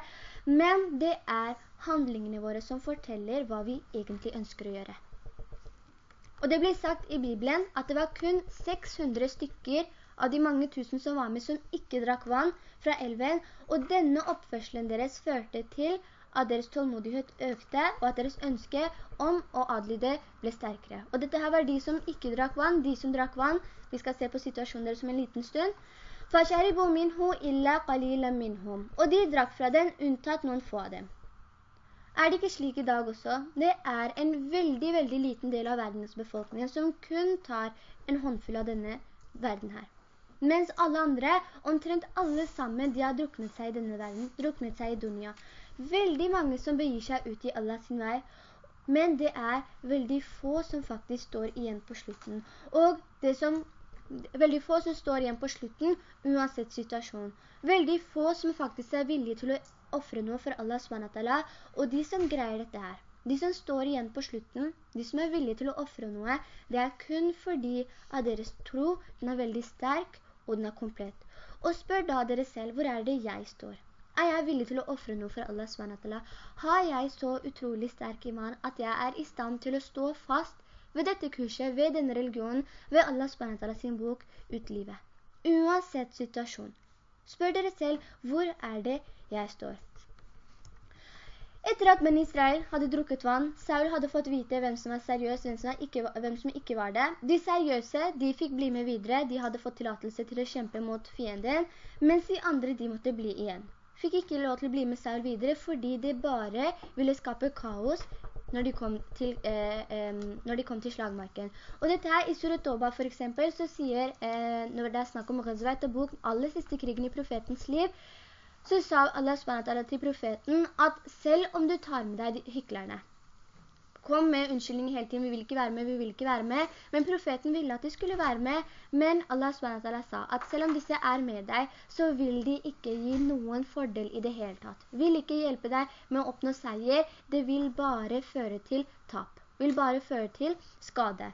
Men det er handlingene våre som forteller hva vi egentlig ønsker å gjøre. Og det blir sagt i Bibelen at det var kun 600 stykker av de mange tusen som var med som ikke drakk vann fra elven, og denne oppførselen deres førte til at deres tålmodighet økte, og at deres ønske om å adlyde ble sterkere. Og dette her var de som ikke drakk vann, de som drakk vann, vi skal se på situasjonen deres om en liten stund, Og de drakk fra den, unntatt noen få av dem. Er det ikke slik i dag også? Det er en veldig, veldig liten del av verdens befolkning som kun tar en håndfull av denne verden her. Mens alle andre, omtrent alle sammen, de har druknet seg i denne verden, druknet seg i dunia. Veldig mange som begir seg ut i Allah sin vei, men det er veldig få som faktisk står igjen på slutten. Og det som veldig få som står igjen på slutten, uansett situasjon. Veldig få som faktisk er villige til å offre noe for Allah SWT, og de som greier dette her, de som står igjen på slutten, de som er villige til å offre noe, det er kun fordi at deres tro, den er veldig sterk, og den er komplett. Og spør da dere selv, hvor er det jeg står? Er jeg villig til å offre noe for Allah SWT? Har jeg så utrolig sterk iman at jeg er i stand til å stå fast ved dette kurset, ved denne religionen, ved Allah SWT sin bok, utlivet? Uansett situasjon. Spør dere selv, hvor er det jeg står? Etter at menn Israel hadde drukket vann, Saul hadde fått vite hvem som var seriøs, hvem som ikke, hvem som ikke var det. De seriøse, de fikk bli med videre, de hadde fått tilatelse til å kjempe mot fienden, mens de andre, de måtte bli igjen. Fikk ikke lov til å bli med Saul videre, fordi det bare ville skape kaos når de kom til, eh, eh, når de kom til slagmarken. Og dette her i Suratoba for eksempel, så sier, eh, når det er snakk om Ghazwat og Bok, aller siste krigen i profetens liv, så sa Allah SWT til profeten at selv om du tar med deg hyklerne, kom med unnskyldning hele tiden, vi vil ikke være med, vi vil ikke være med. Men profeten ville at de skulle være med, men Allah SWT sa at selv om disse er med deg, så vil de ikke gi noen fordel i det hele tatt. Vil ikke hjelpe deg med å oppnå seier, det vil bare føre til tap. Vil bare føre til skade.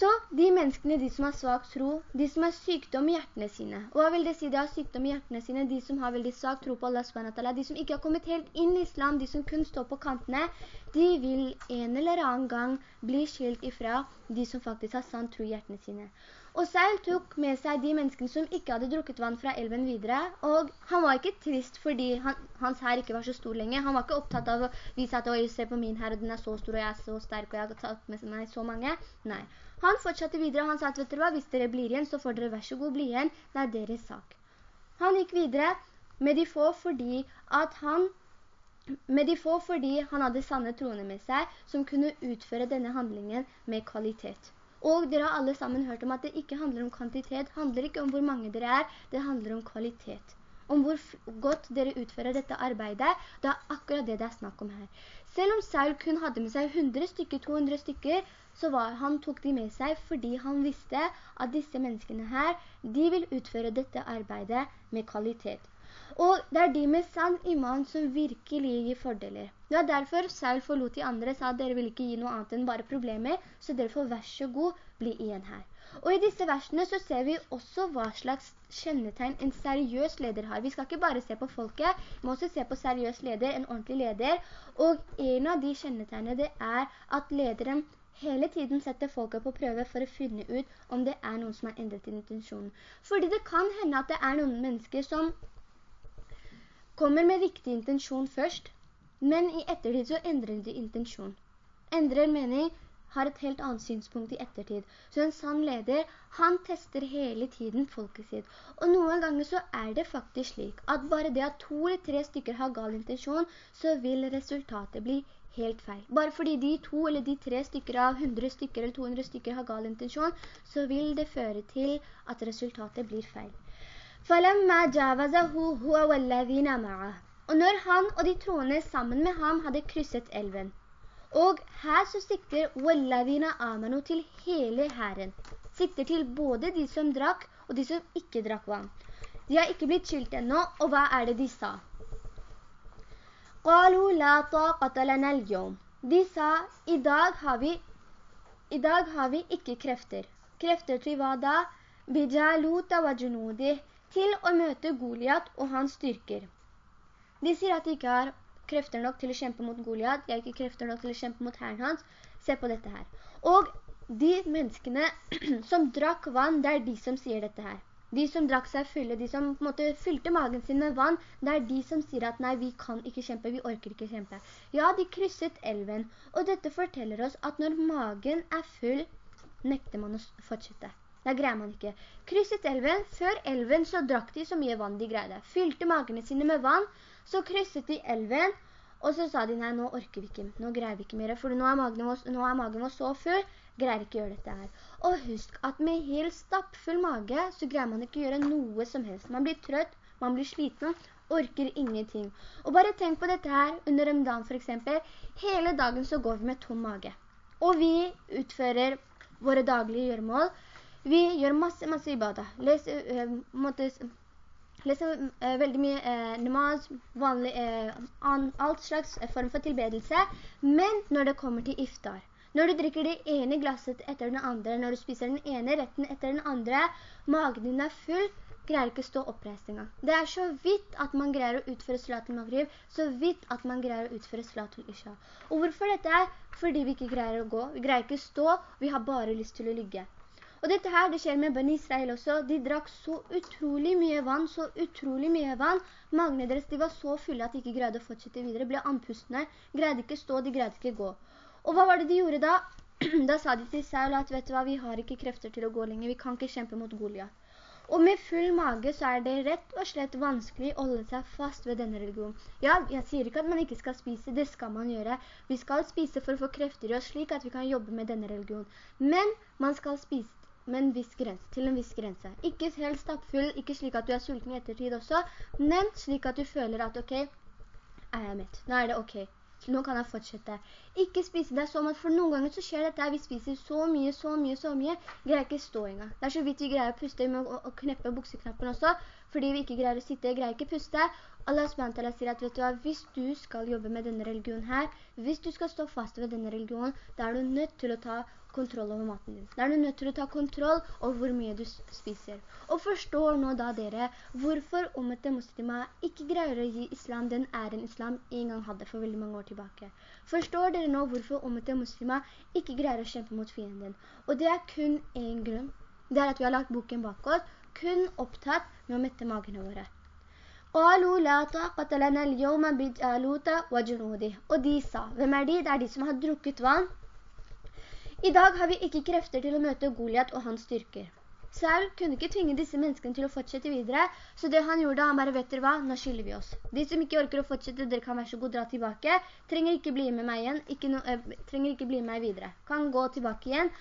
Så de menneskene, de som har svak tro, de som har sykdom i hjertene sine. Hva vil det si de har sykdom i hjertene sine? De som har veldig svak tro på Allah SWT, de som ikke har kommet helt inn i islam, de som kun står på kantene, de vil en eller annen gang bli skilt ifra de som faktisk har sann tro i hjertene sine. Og Seil tok med seg de menneskene som ikke hadde drukket vann fra elven videre, og han var ikke trist fordi han, hans her ikke var så stor lenge. Han var ikke opptatt av å vise at «Oi, se på min her, og den er så stor, og jeg er så sterk, og jeg har tatt med meg så mange». Nei, han fortsatte videre, han sa at, vet dere hva, hvis dere blir igjen, så får dere vær så god bli igjen. Det er deres sak. Han gikk videre med de få fordi han de få fordi han hadde sanne troende med seg, som kunne utføre denne handlingen med kvalitet. Og dere har alle sammen hørt om at det ikke handler om kvantitet, handler ikke om hvor mange dere er, det handler om kvalitet. Om hvor godt dere utfører dette arbeidet, det er akkurat det det er snakk om her. Selv om Saul kun hadde med seg 100 stykker, 200 stykker, så han tok de med seg fordi han visste at disse menneskene her, de vil utføre dette arbeidet med kvalitet. Og det er de med sann iman som virkelig gir fordeler. Det var derfor Saul forlot de andre, sa at dere vil ikke gi noe annet enn bare problemer, så dere får vær så god bli igjen her. Og i disse versene så ser vi også hva slags kjennetegn en seriøs leder har. Vi skal ikke bare se på folket, vi må også se på seriøs leder, en ordentlig leder. Og en av de kjennetegnene det er at lederen hele tiden setter folket på prøve for å finne ut om det er noen som har endret intensjonen. Fordi det kan hende at det er noen mennesker som kommer med riktig intensjon først, men i ettertid så endrer de intensjon. Endrer mening, har et helt annet synspunkt i ettertid. Så en sann leder, han tester hele tiden folket sitt. Og noen ganger så er det faktisk slik at bare det at to eller tre stykker har gal intensjon, så vil resultatet bli helt feil. Bare fordi de to eller de tre stykker av 100 stykker eller 200 stykker har gal intensjon, så vil det føre til at resultatet blir feil. Og når han og de troende sammen med ham hadde krysset elven, og her så sikter «Walladina amanu» til hele herren. Sikter til både de som drakk og de som ikke drakk vann. De har ikke blitt skilt ennå, og hva er det de sa? قالوا لا طاقة لنا اليوم. De sa, i dag har vi, i dag har vi ikke krefter. Krefter til hva da? Bijaluta wa junudi, til å møte Goliat og hans styrker. De sier at de ikke har krefter nok til å kjempe mot Goliat, de har ikke krefter nok til å kjempe mot herren hans. Se på dette her. Og de menneskene som drakk vann, det er de som sier dette her. De som drakk seg fulle, de som på en måte fylte magen sin med vann, det er de som sier at nei, vi kan ikke kjempe, vi orker ikke kjempe. Ja, de krysset elven, og dette forteller oss at når magen er full, nekter man å fortsette. Det greier man ikke. Krysset elven, før elven så drakk de så mye vann de greide. Fylte magene sine med vann, så krysset de elven, og så sa de, nei, nå orker vi ikke, nå greier vi ikke mer, for nå er magen vår, er magen vår så full, greier ikke gjøre dette her. Og husk at med helt stappfull mage, så greier man ikke gjøre noe som helst. Man blir trøtt, man blir sliten, orker ingenting. Og bare tenk på dette her under dag for eksempel. Hele dagen så går vi med tom mage. Og vi utfører våre daglige gjøremål. Vi gjør masse, masse ibadah. Leser, uh, måtte, leser uh, veldig mye uh, namaz, vanlig, alt slags form for tilbedelse. Men når det kommer til iftar, når du drikker det ene glasset etter den andre, når du spiser den ene retten etter den andre, magen din er full, greier ikke stå oppreist engang. Det er så vidt at man greier å utføre salatul maghrib, så vidt at man greier å utføre salatul isha. Og hvorfor dette er? Fordi vi ikke greier å gå, vi greier ikke stå, vi har bare lyst til å ligge. Og dette her, det skjer med Ben Israel også. De drakk så utrolig mye vann, så utrolig mye vann. Magne deres, de var så fulle at de ikke greide å fortsette videre, ble anpustende, greide ikke stå, de greide ikke gå. Og hva var det de gjorde da? Da sa de til Saul at, vet du hva, vi har ikke krefter til å gå lenger, vi kan ikke kjempe mot Goliath. Og med full mage så er det rett og slett vanskelig å holde seg fast ved denne religionen. Ja, jeg sier ikke at man ikke skal spise, det skal man gjøre. Vi skal spise for å få krefter i oss slik at vi kan jobbe med denne religionen. Men man skal spise med en viss grense, til en viss grense. Ikke helt stappfull, ikke slik at du er sulten i ettertid også, men slik at du føler at ok, er jeg mett? Nå er det ok. Nå kan jeg fortsette. Ikke spise deg sånn at for noen ganger så skjer dette, vi spiser så mye, så mye, så mye, greier ikke stå engang. Det er så vidt vi greier å puste med å kneppe bukseknappen også, fordi vi ikke greier å sitte, greier ikke puste. Allah SWT sier at vet du hva, hvis du skal jobbe med denne religionen her, hvis du skal stå fast ved denne religionen, da er du nødt til å ta kontroll over maten din. Da er du nødt til å ta kontroll over hvor mye du spiser. Og forstår nå da dere hvorfor ummete muslimer ikke greier å gi islam den æren islam en gang hadde for veldig mange år tilbake. Forstår dere nå hvorfor ummete muslimer ikke greier å kjempe mot fienden. Og det er kun en grunn. Det er at vi har lagt boken bak oss, kun opptatt med å mette magene våre. Og de sa, hvem er de? Det er de som har drukket vann. I dag har vi ikke krefter til å møte Goliath og hans styrker. Saul kunne ikke tvinge disse menneskene til å fortsette videre, så det han gjorde, han bare, vet dere hva, nå skylder vi oss. De som ikke orker å fortsette, dere kan være så god dra tilbake, trenger ikke bli med meg igjen, ikke no, øh, eh, trenger ikke bli med meg videre, kan gå tilbake igjen,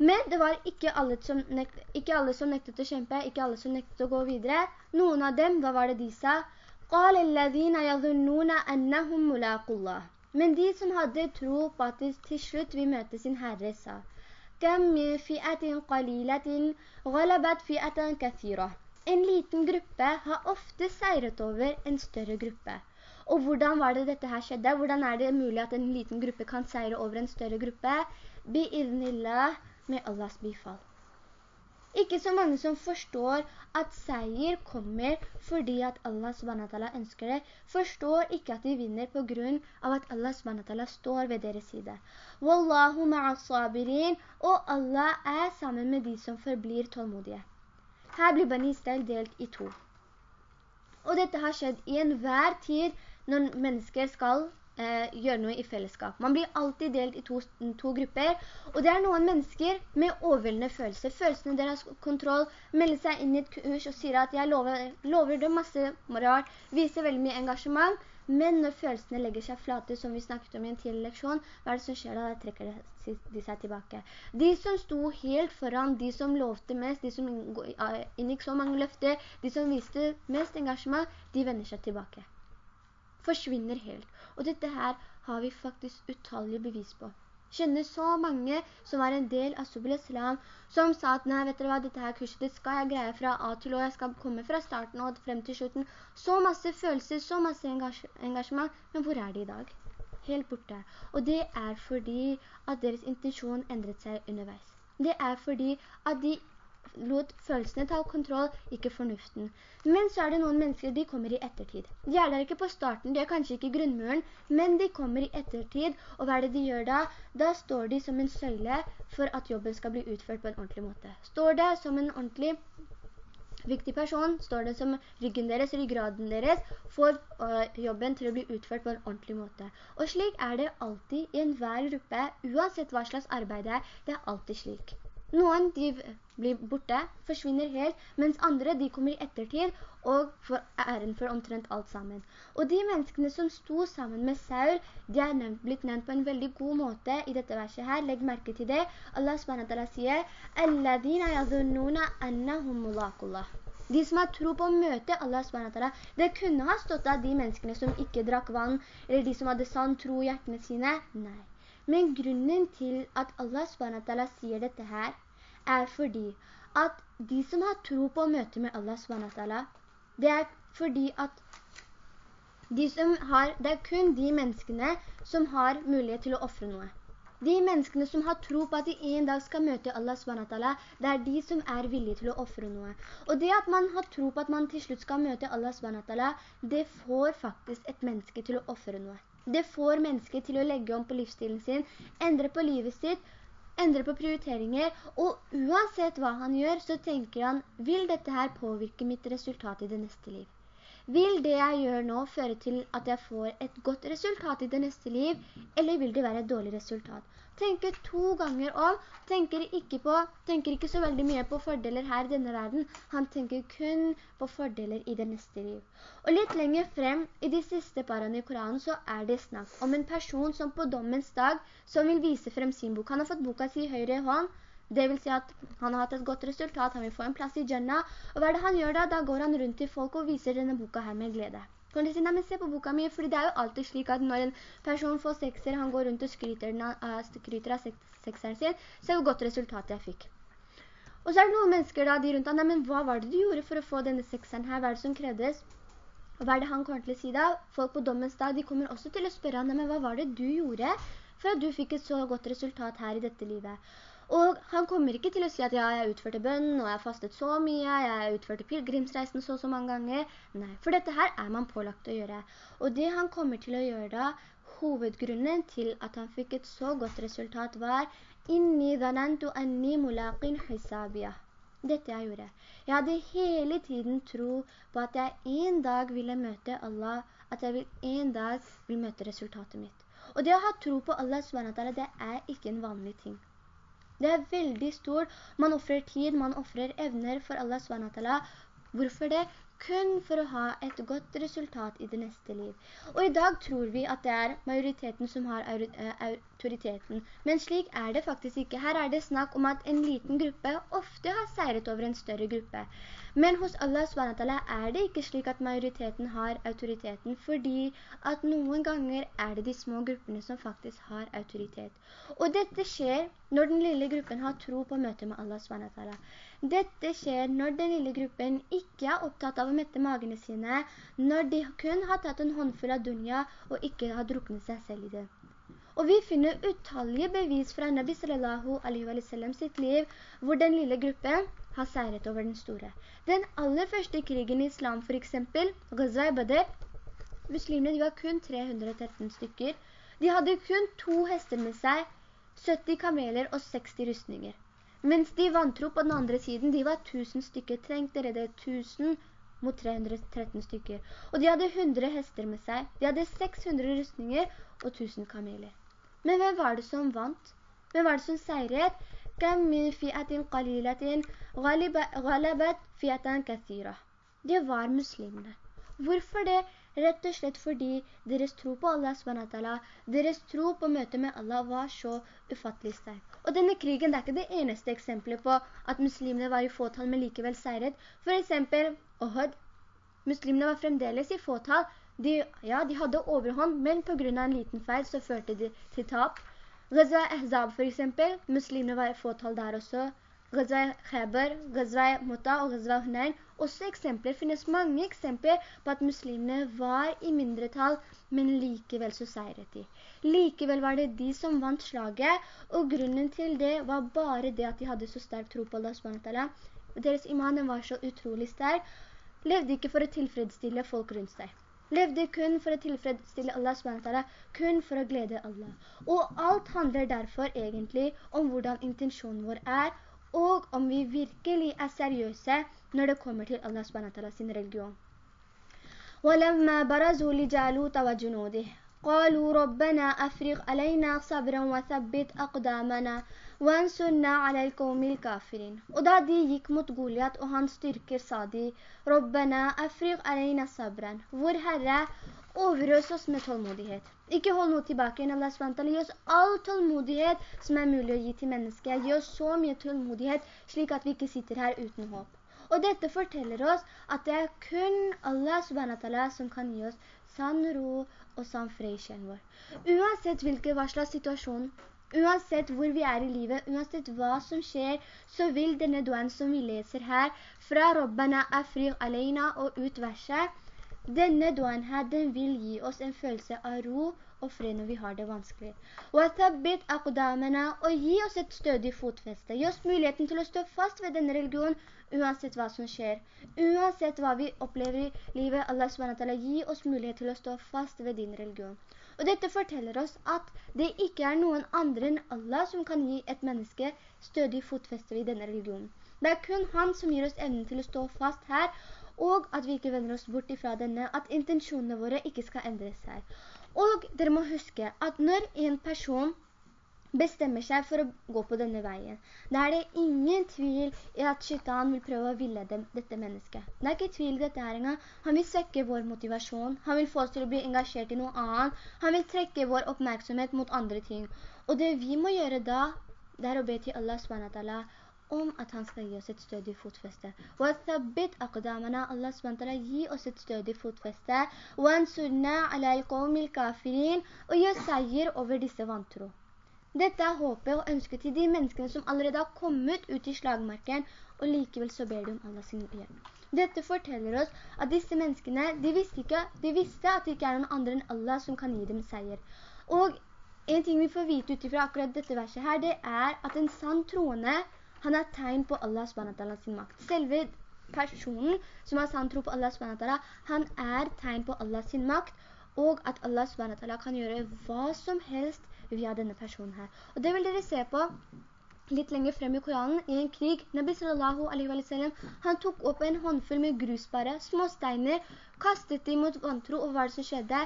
men det var ikke alle, nektet, ikke alle, som nektet, å kjempe, ikke alle som nektet å gå videre. Noen av dem, hva var det de sa? Men de som hadde tro på at de til slutt vil møte sin Herre, sa En liten gruppe har ofte seiret over en større gruppe. Og hvordan var det dette her skjedde? Hvordan er det mulig at en liten gruppe kan seire over en større gruppe? Bi'idhnillah, med Allahs bifall. Ikke så mange som forstår at seier kommer fordi at Allah SWT ønsker det. Forstår ikke at de vinner på grunn av at Allah SWT står ved deres side. Wallahu ma'as-sabirin, og Allah er sammen med de som forblir tålmodige. Her blir Bani Israel delt i to. Og dette har skjedd i enhver tid når mennesker skal eh, gjøre noe i fellesskap. Man blir alltid delt i to, to, grupper, og det er noen mennesker med overveldende følelser. Følelsene deres kontroll, melder seg inn i et kurs og sier at jeg lover, lover det masse moral, viser veldig mye engasjement, men når følelsene legger seg flate, som vi snakket om i en tidlig leksjon, hva er det som skjer da? Da trekker de seg tilbake. De som sto helt foran, de som lovte mest, de som inngikk så mange løfter, de som viste mest engasjement, de vender seg tilbake. Forsvinner helt. Og dette her har vi faktisk utallige bevis på. Kjenner så mange som var en del av Subul Islam, som sa at nei, vet dere hva, dette her kurset det skal jeg greie fra A til Å, jeg skal komme fra starten og frem til slutten. Så masse følelser, så masse engasjement, men hvor er de i dag? Helt borte. Og det er fordi at deres intensjon endret seg underveis. Det er fordi at de lot følelsene ta kontroll, ikke fornuften. Men så er det noen mennesker, de kommer i ettertid. De er der ikke på starten, de er kanskje ikke i grunnmuren, men de kommer i ettertid, og hva er det de gjør da? Da står de som en søyle for at jobben skal bli utført på en ordentlig måte. Står det som en ordentlig viktig person, står det som ryggen deres, ryggraden deres, får uh, jobben til å bli utført på en ordentlig måte. Og slik er det alltid i enhver gruppe, uansett hva slags arbeid det er, det er alltid slik. Noen de blir borte, forsvinner helt, mens andre de kommer i ettertid og får æren for omtrent alt sammen. Og de menneskene som sto sammen med Saul, de er nevnt, blitt nevnt på en veldig god måte i dette verset her. Legg merke til det. Allah SWT sier «Alladina yadhunnuna annahum mulakullah». De som har tro på å møte Allah SWT, det kunne ha stått av de menneskene som ikke drakk vann, eller de som hadde sann tro i hjertene sine. Nei. Men grunnen til at Allah SWT sier dette her, er fordi at de som har tro på å møte med Allah SWT, det er fordi at de har, det er kun de menneskene som har mulighet til å offre noe. De menneskene som har tro på at de en dag skal møte Allah SWT, det er de som er villige til å offre noe. Og det at man har tro på at man til slutt skal møte Allah SWT, det får faktisk et menneske til å offre noe. Det får mennesker til å legge om på livsstilen sin, endre på livet sitt, endre på prioriteringer, og uansett hva han gjør, så tenker han, vil dette her påvirke mitt resultat i det neste liv? Vil det jeg gjør nå føre til at jeg får et godt resultat i det neste liv, eller vil det være et dårlig resultat? tenker to ganger om, tenker ikke, på, tenker ikke så veldig mye på fordeler her i denne verden. Han tenker kun på fordeler i det neste liv. Og litt lenger frem, i de siste parene i Koranen, så er det snakk om en person som på dommens dag, som vil vise frem sin bok. Han har fått boka si i høyre hånd, det vil si at han har hatt et godt resultat, han vil få en plass i Jannah. Og hva er det han gjør da? Da går han rundt til folk og viser denne boka her med glede. Kan du si, nei, men se på boka mi, fordi det er jo alltid slik at når en person får sekser, han går rundt og skryter, av sekseren sin, så er det godt resultat jeg fikk. Og så er det noen mennesker da, de rundt han, nei, men hva var det du gjorde for å få denne sekseren her? Hva er det som krevdes? Og hva er det han kommer til å si da? Folk på dommens dag, de kommer også til å spørre han, nei, men hva var det du gjorde for at du fikk et så godt resultat her i dette livet? Og han kommer ikke til å si at ja, jeg utførte bønn, og jeg fastet så mye, jeg utførte pilgrimsreisen så så mange ganger. Nei, for dette her er man pålagt å gjøre. Og det han kommer til å gjøre da, hovedgrunnen til at han fikk et så godt resultat var «Inni dhanantu anni mulaqin hisabiyah». Dette jeg gjorde. Jeg hadde hele tiden tro på at jeg en dag ville møte Allah, at jeg en dag vil møte resultatet mitt. Og det å ha tro på Allah, det er ikke en vanlig ting. Det er veldig stort. Man offrer tid, man offrer evner for Allah SWT. Hvorfor det? Kun for å ha et godt resultat i det neste liv. Og i dag tror vi at det er majoriteten som har eh, autoriteten. Men slik er det faktisk ikke. Her er det snakk om at en liten gruppe ofte har seiret over en større gruppe. Men hos Allah SWT er det ikke slik at majoriteten har autoriteten, fordi at noen ganger er det de små gruppene som faktisk har autoritet. Og dette skjer når den lille gruppen har tro på møte med Allah SWT. Dette skjer når den lille gruppen ikke er opptatt av å mette magene sine, når de kun har tatt en håndfull av dunya og ikke har druknet seg selv i det. Og vi finner utallige bevis fra Nabi sallallahu alaihi wa sallam sitt liv, hvor den lille gruppen har seiret over den store. Den aller første krigen i islam, for eksempel, Ghazai Badr, muslimene de var kun 313 stykker. De hadde kun to hester med seg, 70 kameler og 60 rustninger. Mens de vantro på den andre siden, de var 1000 stykker. Trengte det 1000 mot 313 stykker. Og de hadde 100 hester med seg. De hadde 600 rustninger og 1000 kameler. Men hvem var det som vant? Hvem var det som seiret? Det var muslimene. Hvorfor det? Rett og slett fordi deres tro på Allah SWT, deres tro på møte med Allah var så ufattelig sterk. Og denne krigen det er ikke det eneste eksempelet på at muslimene var i fåtall, men likevel seiret. For eksempel Ohud. Muslimene var fremdeles i fåtall, de, ja, de hadde overhånd, men på grunn av en liten feil så førte de til tap. Ghazwa Ahzab for eksempel, muslimene var i fåtall der også. Ghazwa Khabar, Ghazwa Mota og Ghazwa Hunayn. Også eksempler, finnes mange eksempler på at muslimene var i mindretall, men likevel så seiret de. Likevel var det de som vant slaget, og grunnen til det var bare det at de hadde så sterk tro på Allah SWT. Deres iman var så utrolig sterk, levde ikke for å tilfredsstille folk rundt seg levde kun for å tilfredsstille Allah SWT, kun for å glede Allah. Og alt handler derfor egentlig om hvordan intensjonen vår er, og om vi virkelig er seriøse når det kommer til Allah SWT sin religion. وَلَمَّا بَرَزُوا لِجَالُوتَ وَجُنُودِهِ قالوا ربنا أفرغ علينا صبرا وثبت أقدامنا وانصرنا على القوم الكافرين Og da de gikk mot Goliat og hans styrker sa de ربنا أفرغ علينا صبرا Vår Herre overøs oss med tålmodighet. Ikke hold noe tilbake enn Allah SWT. Gi oss all tålmodighet som er mulig å gi til mennesket. Gi oss så mye tålmodighet slik at vi ikke sitter her uten håp. Og dette forteller oss at det er kun Allah SWT som kan gi oss sann ro og sann sjelen vår. Uansett hvilken hva slags situasjon, uansett hvor vi er i livet, uansett hva som skjer, så vil denne duen som vi leser her, fra Rabbana Afrir Aleina og ut verset, denne duaen her, den vil gi oss en følelse av ro og fred når vi har det vanskelig. Og gi oss et stødig fotfeste. Gi oss muligheten til å stå fast ved denne religionen, uansett hva som skjer. Uansett hva vi opplever i livet, Allah SWT, gi oss mulighet til å stå fast ved din religion. Og dette forteller oss at det ikke er noen andre enn Allah som kan gi et menneske stødig fotfeste i denne religionen. Det er kun han som gir oss evnen til å stå fast her, og at vi ikke vender oss bort ifra denne, at intensjonene våre ikke skal endre seg. Og dere må huske at når en person bestemmer seg for å gå på denne veien, da er det ingen tvil i at shaitan vil prøve å ville dem, dette mennesket. Det er ikke tvil i dette her engang. Han vil svekke vår motivasjon. Han vil få oss til å bli engasjert i noe annet. Han vil trekke vår oppmerksomhet mot andre ting. Og det vi må gjøre da, det er å be til Allah SWT om at han skal gi oss et stødig fotfeste. وَثَبِّتْ أَقْدَامَنَا Allah SWT gi oss et stødig fotfeste. وَانْسُرْنَا عَلَى الْقَوْمِ الْكَافِرِينَ Og gi oss seier over disse vantro. Dette er håpet og ønsket til de menneskene som allerede har kommet ut i slagmarken, og likevel så ber de om Allah sin hjelp. Dette forteller oss at disse menneskene, de visste, ikke, de visste at det ikke er noen andre enn Allah som kan gi dem seier. Og en ting vi får vite utifra akkurat dette verset her, det er at en sann troende, han er tegn på Allah SWT sin makt. Selve personen som har sann tro på Allah SWT, han er tegn på Allah sin makt, og at Allah SWT kan gjøre hva som helst via denne personen her. Og det vil dere se på litt lenger frem i Koranen, i en krig. Nabi sallallahu alaihi wa sallam, han tok opp en håndfull med grusbare, småsteiner, kastet dem mot vantro, og hva er det som skjedde?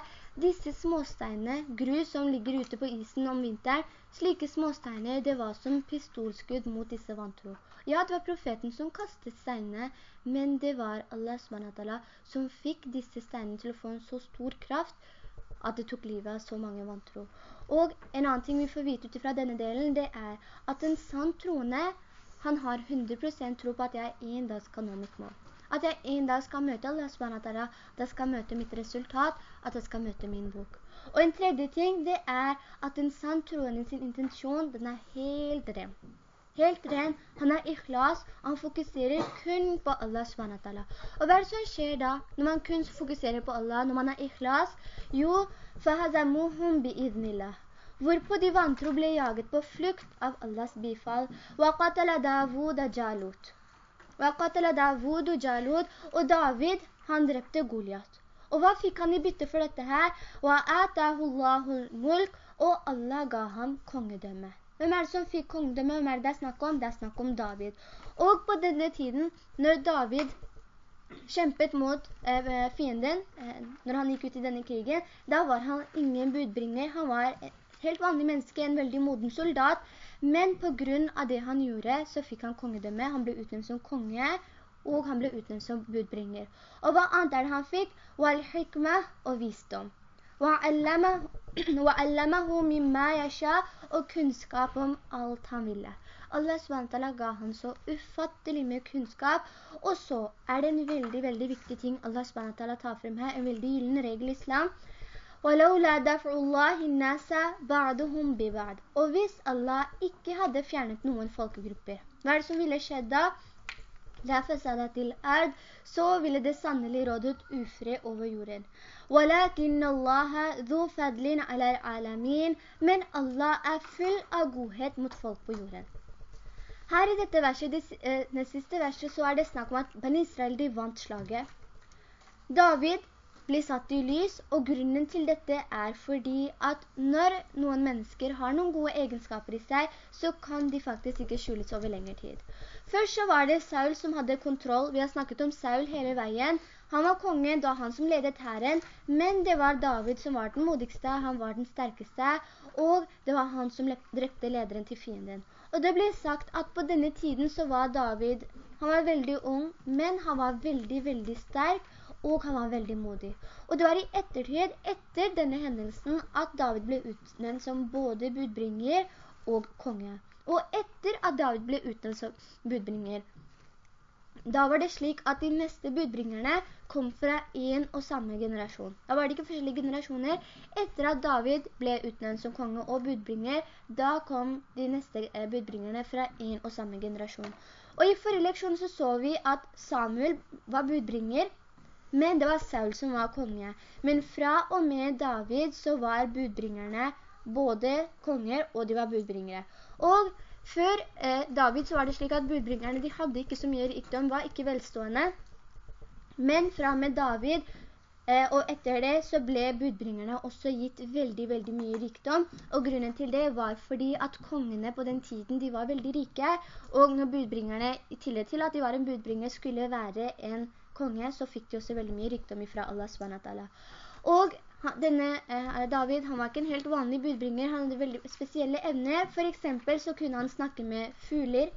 Disse småsteinene, grus som ligger ute på isen om vinteren, slike småsteiner, det var som pistolskudd mot disse vantro. Ja, det var profeten som kastet steinene, men det var Allah SWT som fikk disse steinene til å få en så stor kraft, at det tok livet av så mange vantro. Og en annen ting vi får vite ut fra denne delen, det er at en sann troende, han har 100% tro på at jeg en dag skal nå mitt mål. At jeg en dag skal møte Allah SWT, jeg skal møte mitt resultat, at jeg skal møte min bok. Og en tredje ting, det er at en sann troende sin intensjon, den er helt ren Helt ren, han er ikhlas, han fokuserer kun på Allah SWT. Og hva er det som skjer da, når man kun fokuserer på Allah, når man er ikhlas? Jo, فَهَزَمُوهُمْ بِإِذْنِ اللَّهِ Hvorpå de vantro ble jaget på flukt av Allahs bifall. وَقَتَلَ دَاوُودَ جَالُوتَ وَقَتَلَ دَاوُودُ جَالُوتَ Og David, han drepte Goliath. Og hva fikk han i bytte for dette her? وَآتَاهُ اللَّهُ الْمُلْكِ Og Allah ga ham kongedømme. Hvem er det som fikk kongedømme? Hvem er det det er snakk om? Det er snakk om David. Og på denne tiden, når David kjempet mot eh, fienden, eh, når han gikk ut i denne krigen, da var han ingen budbringer. Han var helt vanlig menneske, en veldig moden soldat, men på grunn av det han gjorde, så fikk han kongedømme. Han ble utnevnt som konge, og han ble utnevnt som budbringer. Og hva annet er det han fikk? Wal-hikmah og visdom. وَأَلَّمَهُ مِمَّا يَشَى og kunnskap om alt han ville. Allah SWT ga han så ufattelig med kunnskap, og så er det en veldig, veldig viktig ting Allah SWT tar frem her, en veldig gyllene regel i islam. وَلَوْ لَا دَفْعُوا اللَّهِ النَّاسَ بَعْدُهُم بِبَعْدُ Og hvis Allah ikke hadde fjernet noen folkegrupper, hva er det som ville skjedd da? til erd, så ville det sannelig rådet ufred over jorden. وَلَكِنَّ اللَّهَ ذُو فَدْلٍ عَلَى الْعَالَمِينَ Men Allah er full av godhet mot folk på jorden. Her i dette verset, det, eh, det siste verset, så er det snakk om at Ben Israel de vant slaget. David blir satt i lys, og grunnen til dette er fordi at når noen mennesker har noen gode egenskaper i seg, så kan de faktisk ikke skjules over lengre tid. Først så var det Saul som hadde kontroll. Vi har snakket om Saul hele veien. Han var konge, da han som ledet herren, men det var David som var den modigste, han var den sterkeste, og det var han som drepte lederen til fienden. Og det ble sagt at på denne tiden så var David, han var veldig ung, men han var veldig, veldig sterk, og han var veldig modig. Og det var i ettertid, etter denne hendelsen, at David ble utnevnt som både budbringer og konge. Og etter at David ble utnevnt som budbringer, da var det slik at de neste budbringerne kom fra en og samme generasjon. Da var det ikke forskjellige generasjoner. Etter at David ble utnevnt som konge og budbringer, da kom de neste eh, budbringerne fra en og samme generasjon. Og i forrige leksjon så så vi at Samuel var budbringer, men det var Saul som var konge. Men fra og med David så var budbringerne både konger og de var budbringere. Og før eh, David så var det slik at budbringerne de hadde ikke så mye rikdom, var ikke velstående. Men fra med David Eh, og etter det så ble budbringerne også gitt veldig, veldig mye rikdom. Og grunnen til det var fordi at kongene på den tiden, de var veldig rike. Og når budbringerne, i tillegg til at de var en budbringer, skulle være en konge, så fikk de også veldig mye rikdom fra Allah SWT. Og denne eh, David, han var ikke en helt vanlig budbringer, han hadde veldig spesielle evner. For eksempel så kunne han snakke med fugler,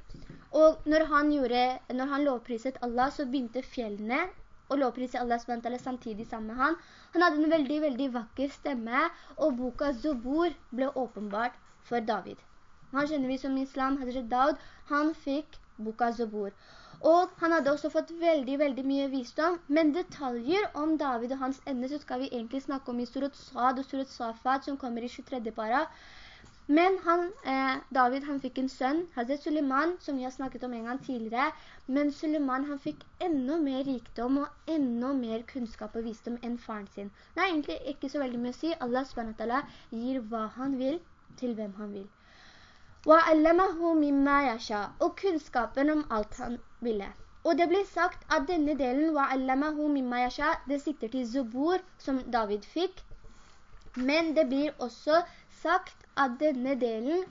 og når han, gjorde, når han lovpriset Allah, så begynte fjellene å lovprise Allah SWT samtidig sammen med han. Han hadde en veldig, veldig vakker stemme, og boka Zobor ble åpenbart for David. Han kjenner vi som islam, Hazret Daud, han fikk boka Zobor. Og han hadde også fått veldig, veldig mye visdom, men detaljer om David og hans ende så skal vi egentlig snakke om i Surat Sad og Surat Safat som kommer i 23. para. Men han, eh, David han fikk en sønn, Hazret Suleiman, som vi har snakket om en gang tidligere, men Suleiman han fikk enda mer rikdom og enda mer kunnskap og visdom enn faren sin. Det er egentlig ikke så veldig mye å si. Allah SWT gir hva han vil til hvem han vil. Og kunnskapen om alt han ville. Og det blir sagt at denne delen, det sitter til Zubur, som David fikk, men det blir også sagt at denne delen,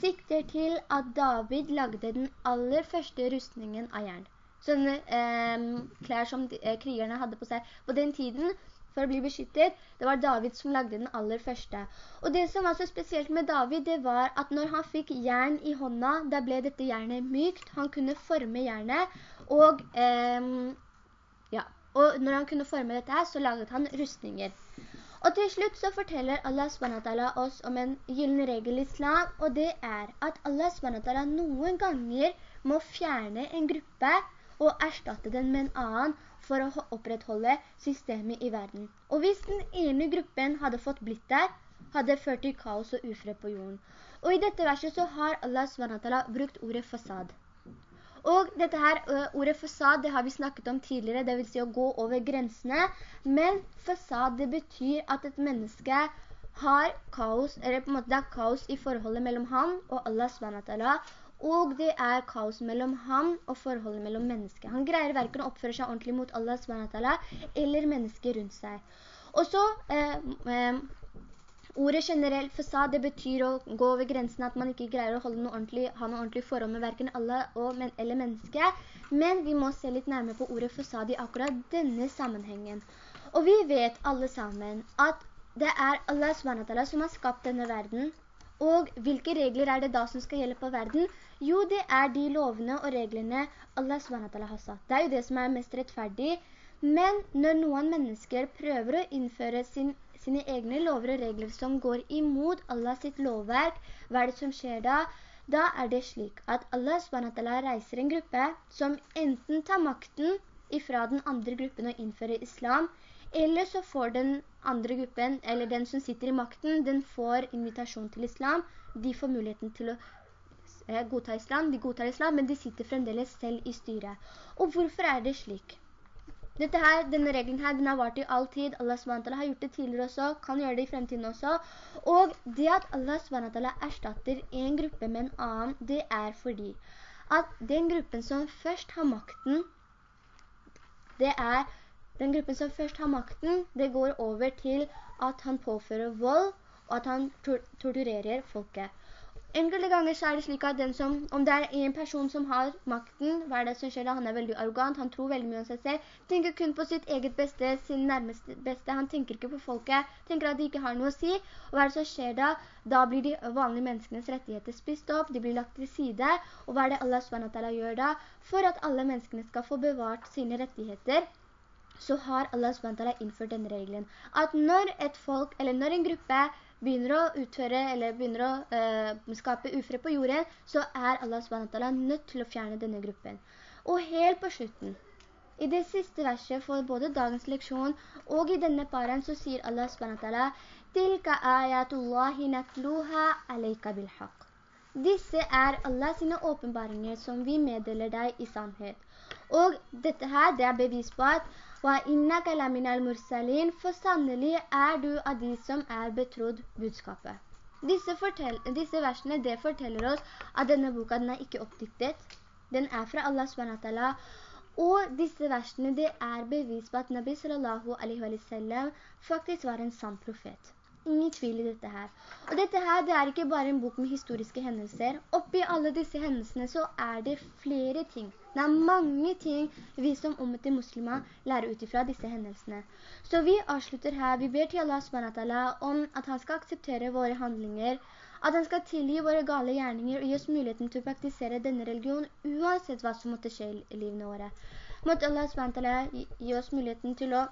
sikter til at David lagde den aller første rustningen av jern. Sånne eh, klær som eh, krigerne hadde på seg på den tiden, for å bli beskyttet, det var David som lagde den aller første. Og det som var så spesielt med David, det var at når han fikk jern i hånda, da ble dette jernet mykt, han kunne forme jernet, og, eh, ja, og når han kunne forme dette her, så laget han rustninger. Og til slutt så forteller Allah SWT oss om en gyllen regel i islam, og det er at Allah SWT noen ganger må fjerne en gruppe og erstatte den med en annen for å opprettholde systemet i verden. Og hvis den ene gruppen hadde fått blitt der, hadde ført til kaos og ufred på jorden. Og i dette verset så har Allah SWT brukt ordet fasad. Og dette her ordet fasad, det har vi snakket om tidligere, det vil si å gå over grensene. Men fasad, det betyr at et menneske har kaos, eller på en måte det er kaos i forholdet mellom han og Allah SWT. Og det er kaos mellom ham og forholdet mellom mennesker. Han greier hverken å oppføre seg ordentlig mot Allah SWT eller mennesker rundt seg. Og så eh, eh, Ordet generelt fasad, det betyr å gå over grensen at man ikke greier å holde noe ha noe ordentlig forhold med hverken Allah og, eller menneske. Men vi må se litt nærmere på ordet fasad i akkurat denne sammenhengen. Og vi vet alle sammen at det er Allah SWT som har skapt denne verden. Og hvilke regler er det da som skal gjelde på verden? Jo, det er de lovene og reglene Allah SWT har satt. Det er jo det som er mest rettferdig. Men når noen mennesker prøver å innføre sin sine egne lover og regler som går imot Allah sitt lovverk, hva er det som skjer da? Da er det slik at Allah SWT reiser en gruppe som enten tar makten ifra den andre gruppen og innfører islam, eller så får den andre gruppen, eller den som sitter i makten, den får invitasjon til islam. De får muligheten til å godta islam, de godtar islam, men de sitter fremdeles selv i styret. Og hvorfor er det slik? Dette her, denne regelen her, den har vært i all tid. Allah SWT har gjort det tidligere også, kan gjøre det i fremtiden også. Og det at Allah SWT erstatter en gruppe med en annen, det er fordi at den gruppen som først har makten, det er den gruppen som først har makten, det går over til at han påfører vold, og at han torturerer folket. Enkelte ganger så er det slik at den som, om det er en person som har makten, hva er det som skjer da? Han er veldig arrogant, han tror veldig mye om seg selv, tenker kun på sitt eget beste, sin nærmeste beste, han tenker ikke på folket, tenker at de ikke har noe å si, og hva er det som skjer da? Da blir de vanlige menneskenes rettigheter spist opp, de blir lagt til side, og hva er det Allah SWT gjør da? For at alle menneskene skal få bevart sine rettigheter, så har Allah SWT innført denne regelen. At når et folk, eller når en gruppe begynner å utføre eller begynner å uh, skape ufred på jorden, så er Allah SWT nødt til å fjerne denne gruppen. Og helt på slutten, i det siste verset for både dagens leksjon og i denne paren så sier Allah SWT «Tilka ayatullahi natluha alayka bilhaq». Disse er Allah sine åpenbaringer som vi meddeler deg i sannhet. Og dette her, det er bevis på at for sannelig er du av de som er betrodd budskapet. Disse, disse, versene det forteller oss at denne boka den er ikke oppdiktet. Den er fra Allah SWT. Og disse versene, det er bevis på at Nabi sallallahu alaihi wa sallam faktisk var en sann profet. Ingen tvil i dette her. Og dette her, det er ikke bare en bok med historiske hendelser. Oppi alle disse hendelsene så er det flere ting. Det er mange ting vi som ommet til muslimer lærer ut fra disse hendelsene. Så vi avslutter her. Vi ber til Allah SWT om at han skal akseptere våre handlinger, at han skal tilgi våre gale gjerninger og gi oss muligheten til å praktisere denne religionen uansett hva som måtte skje i livene våre. Måtte Allah SWT gi oss muligheten til å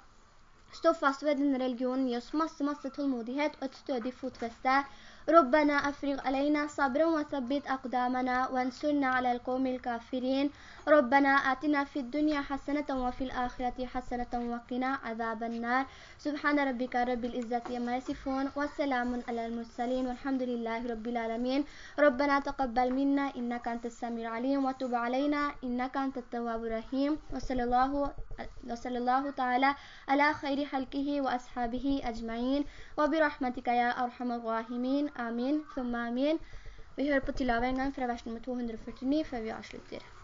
Stå fast ved denne religionen, gi oss masse, masse tålmodighet og et stødig fotfeste. ربنا أفرغ علينا صبرا وثبت أقدامنا وانصرنا على القوم الكافرين ربنا آتنا في الدنيا حسنة وفي الآخرة حسنة وقنا عذاب النار. سبحان ربك رب العزة يما يصفون والسلام على المرسلين والحمد لله رب العالمين. ربنا تقبل منا إنك أنت السميع العليم وتب علينا إنك أنت التواب الرحيم. وصلى الله وصلى الله تعالى على خير خلقه وأصحابه أجمعين. وبرحمتك يا أرحم الراحمين. Amin, thumma amin. Vi hører på tilave en gang fra vers nummer 249 før vi avslutter.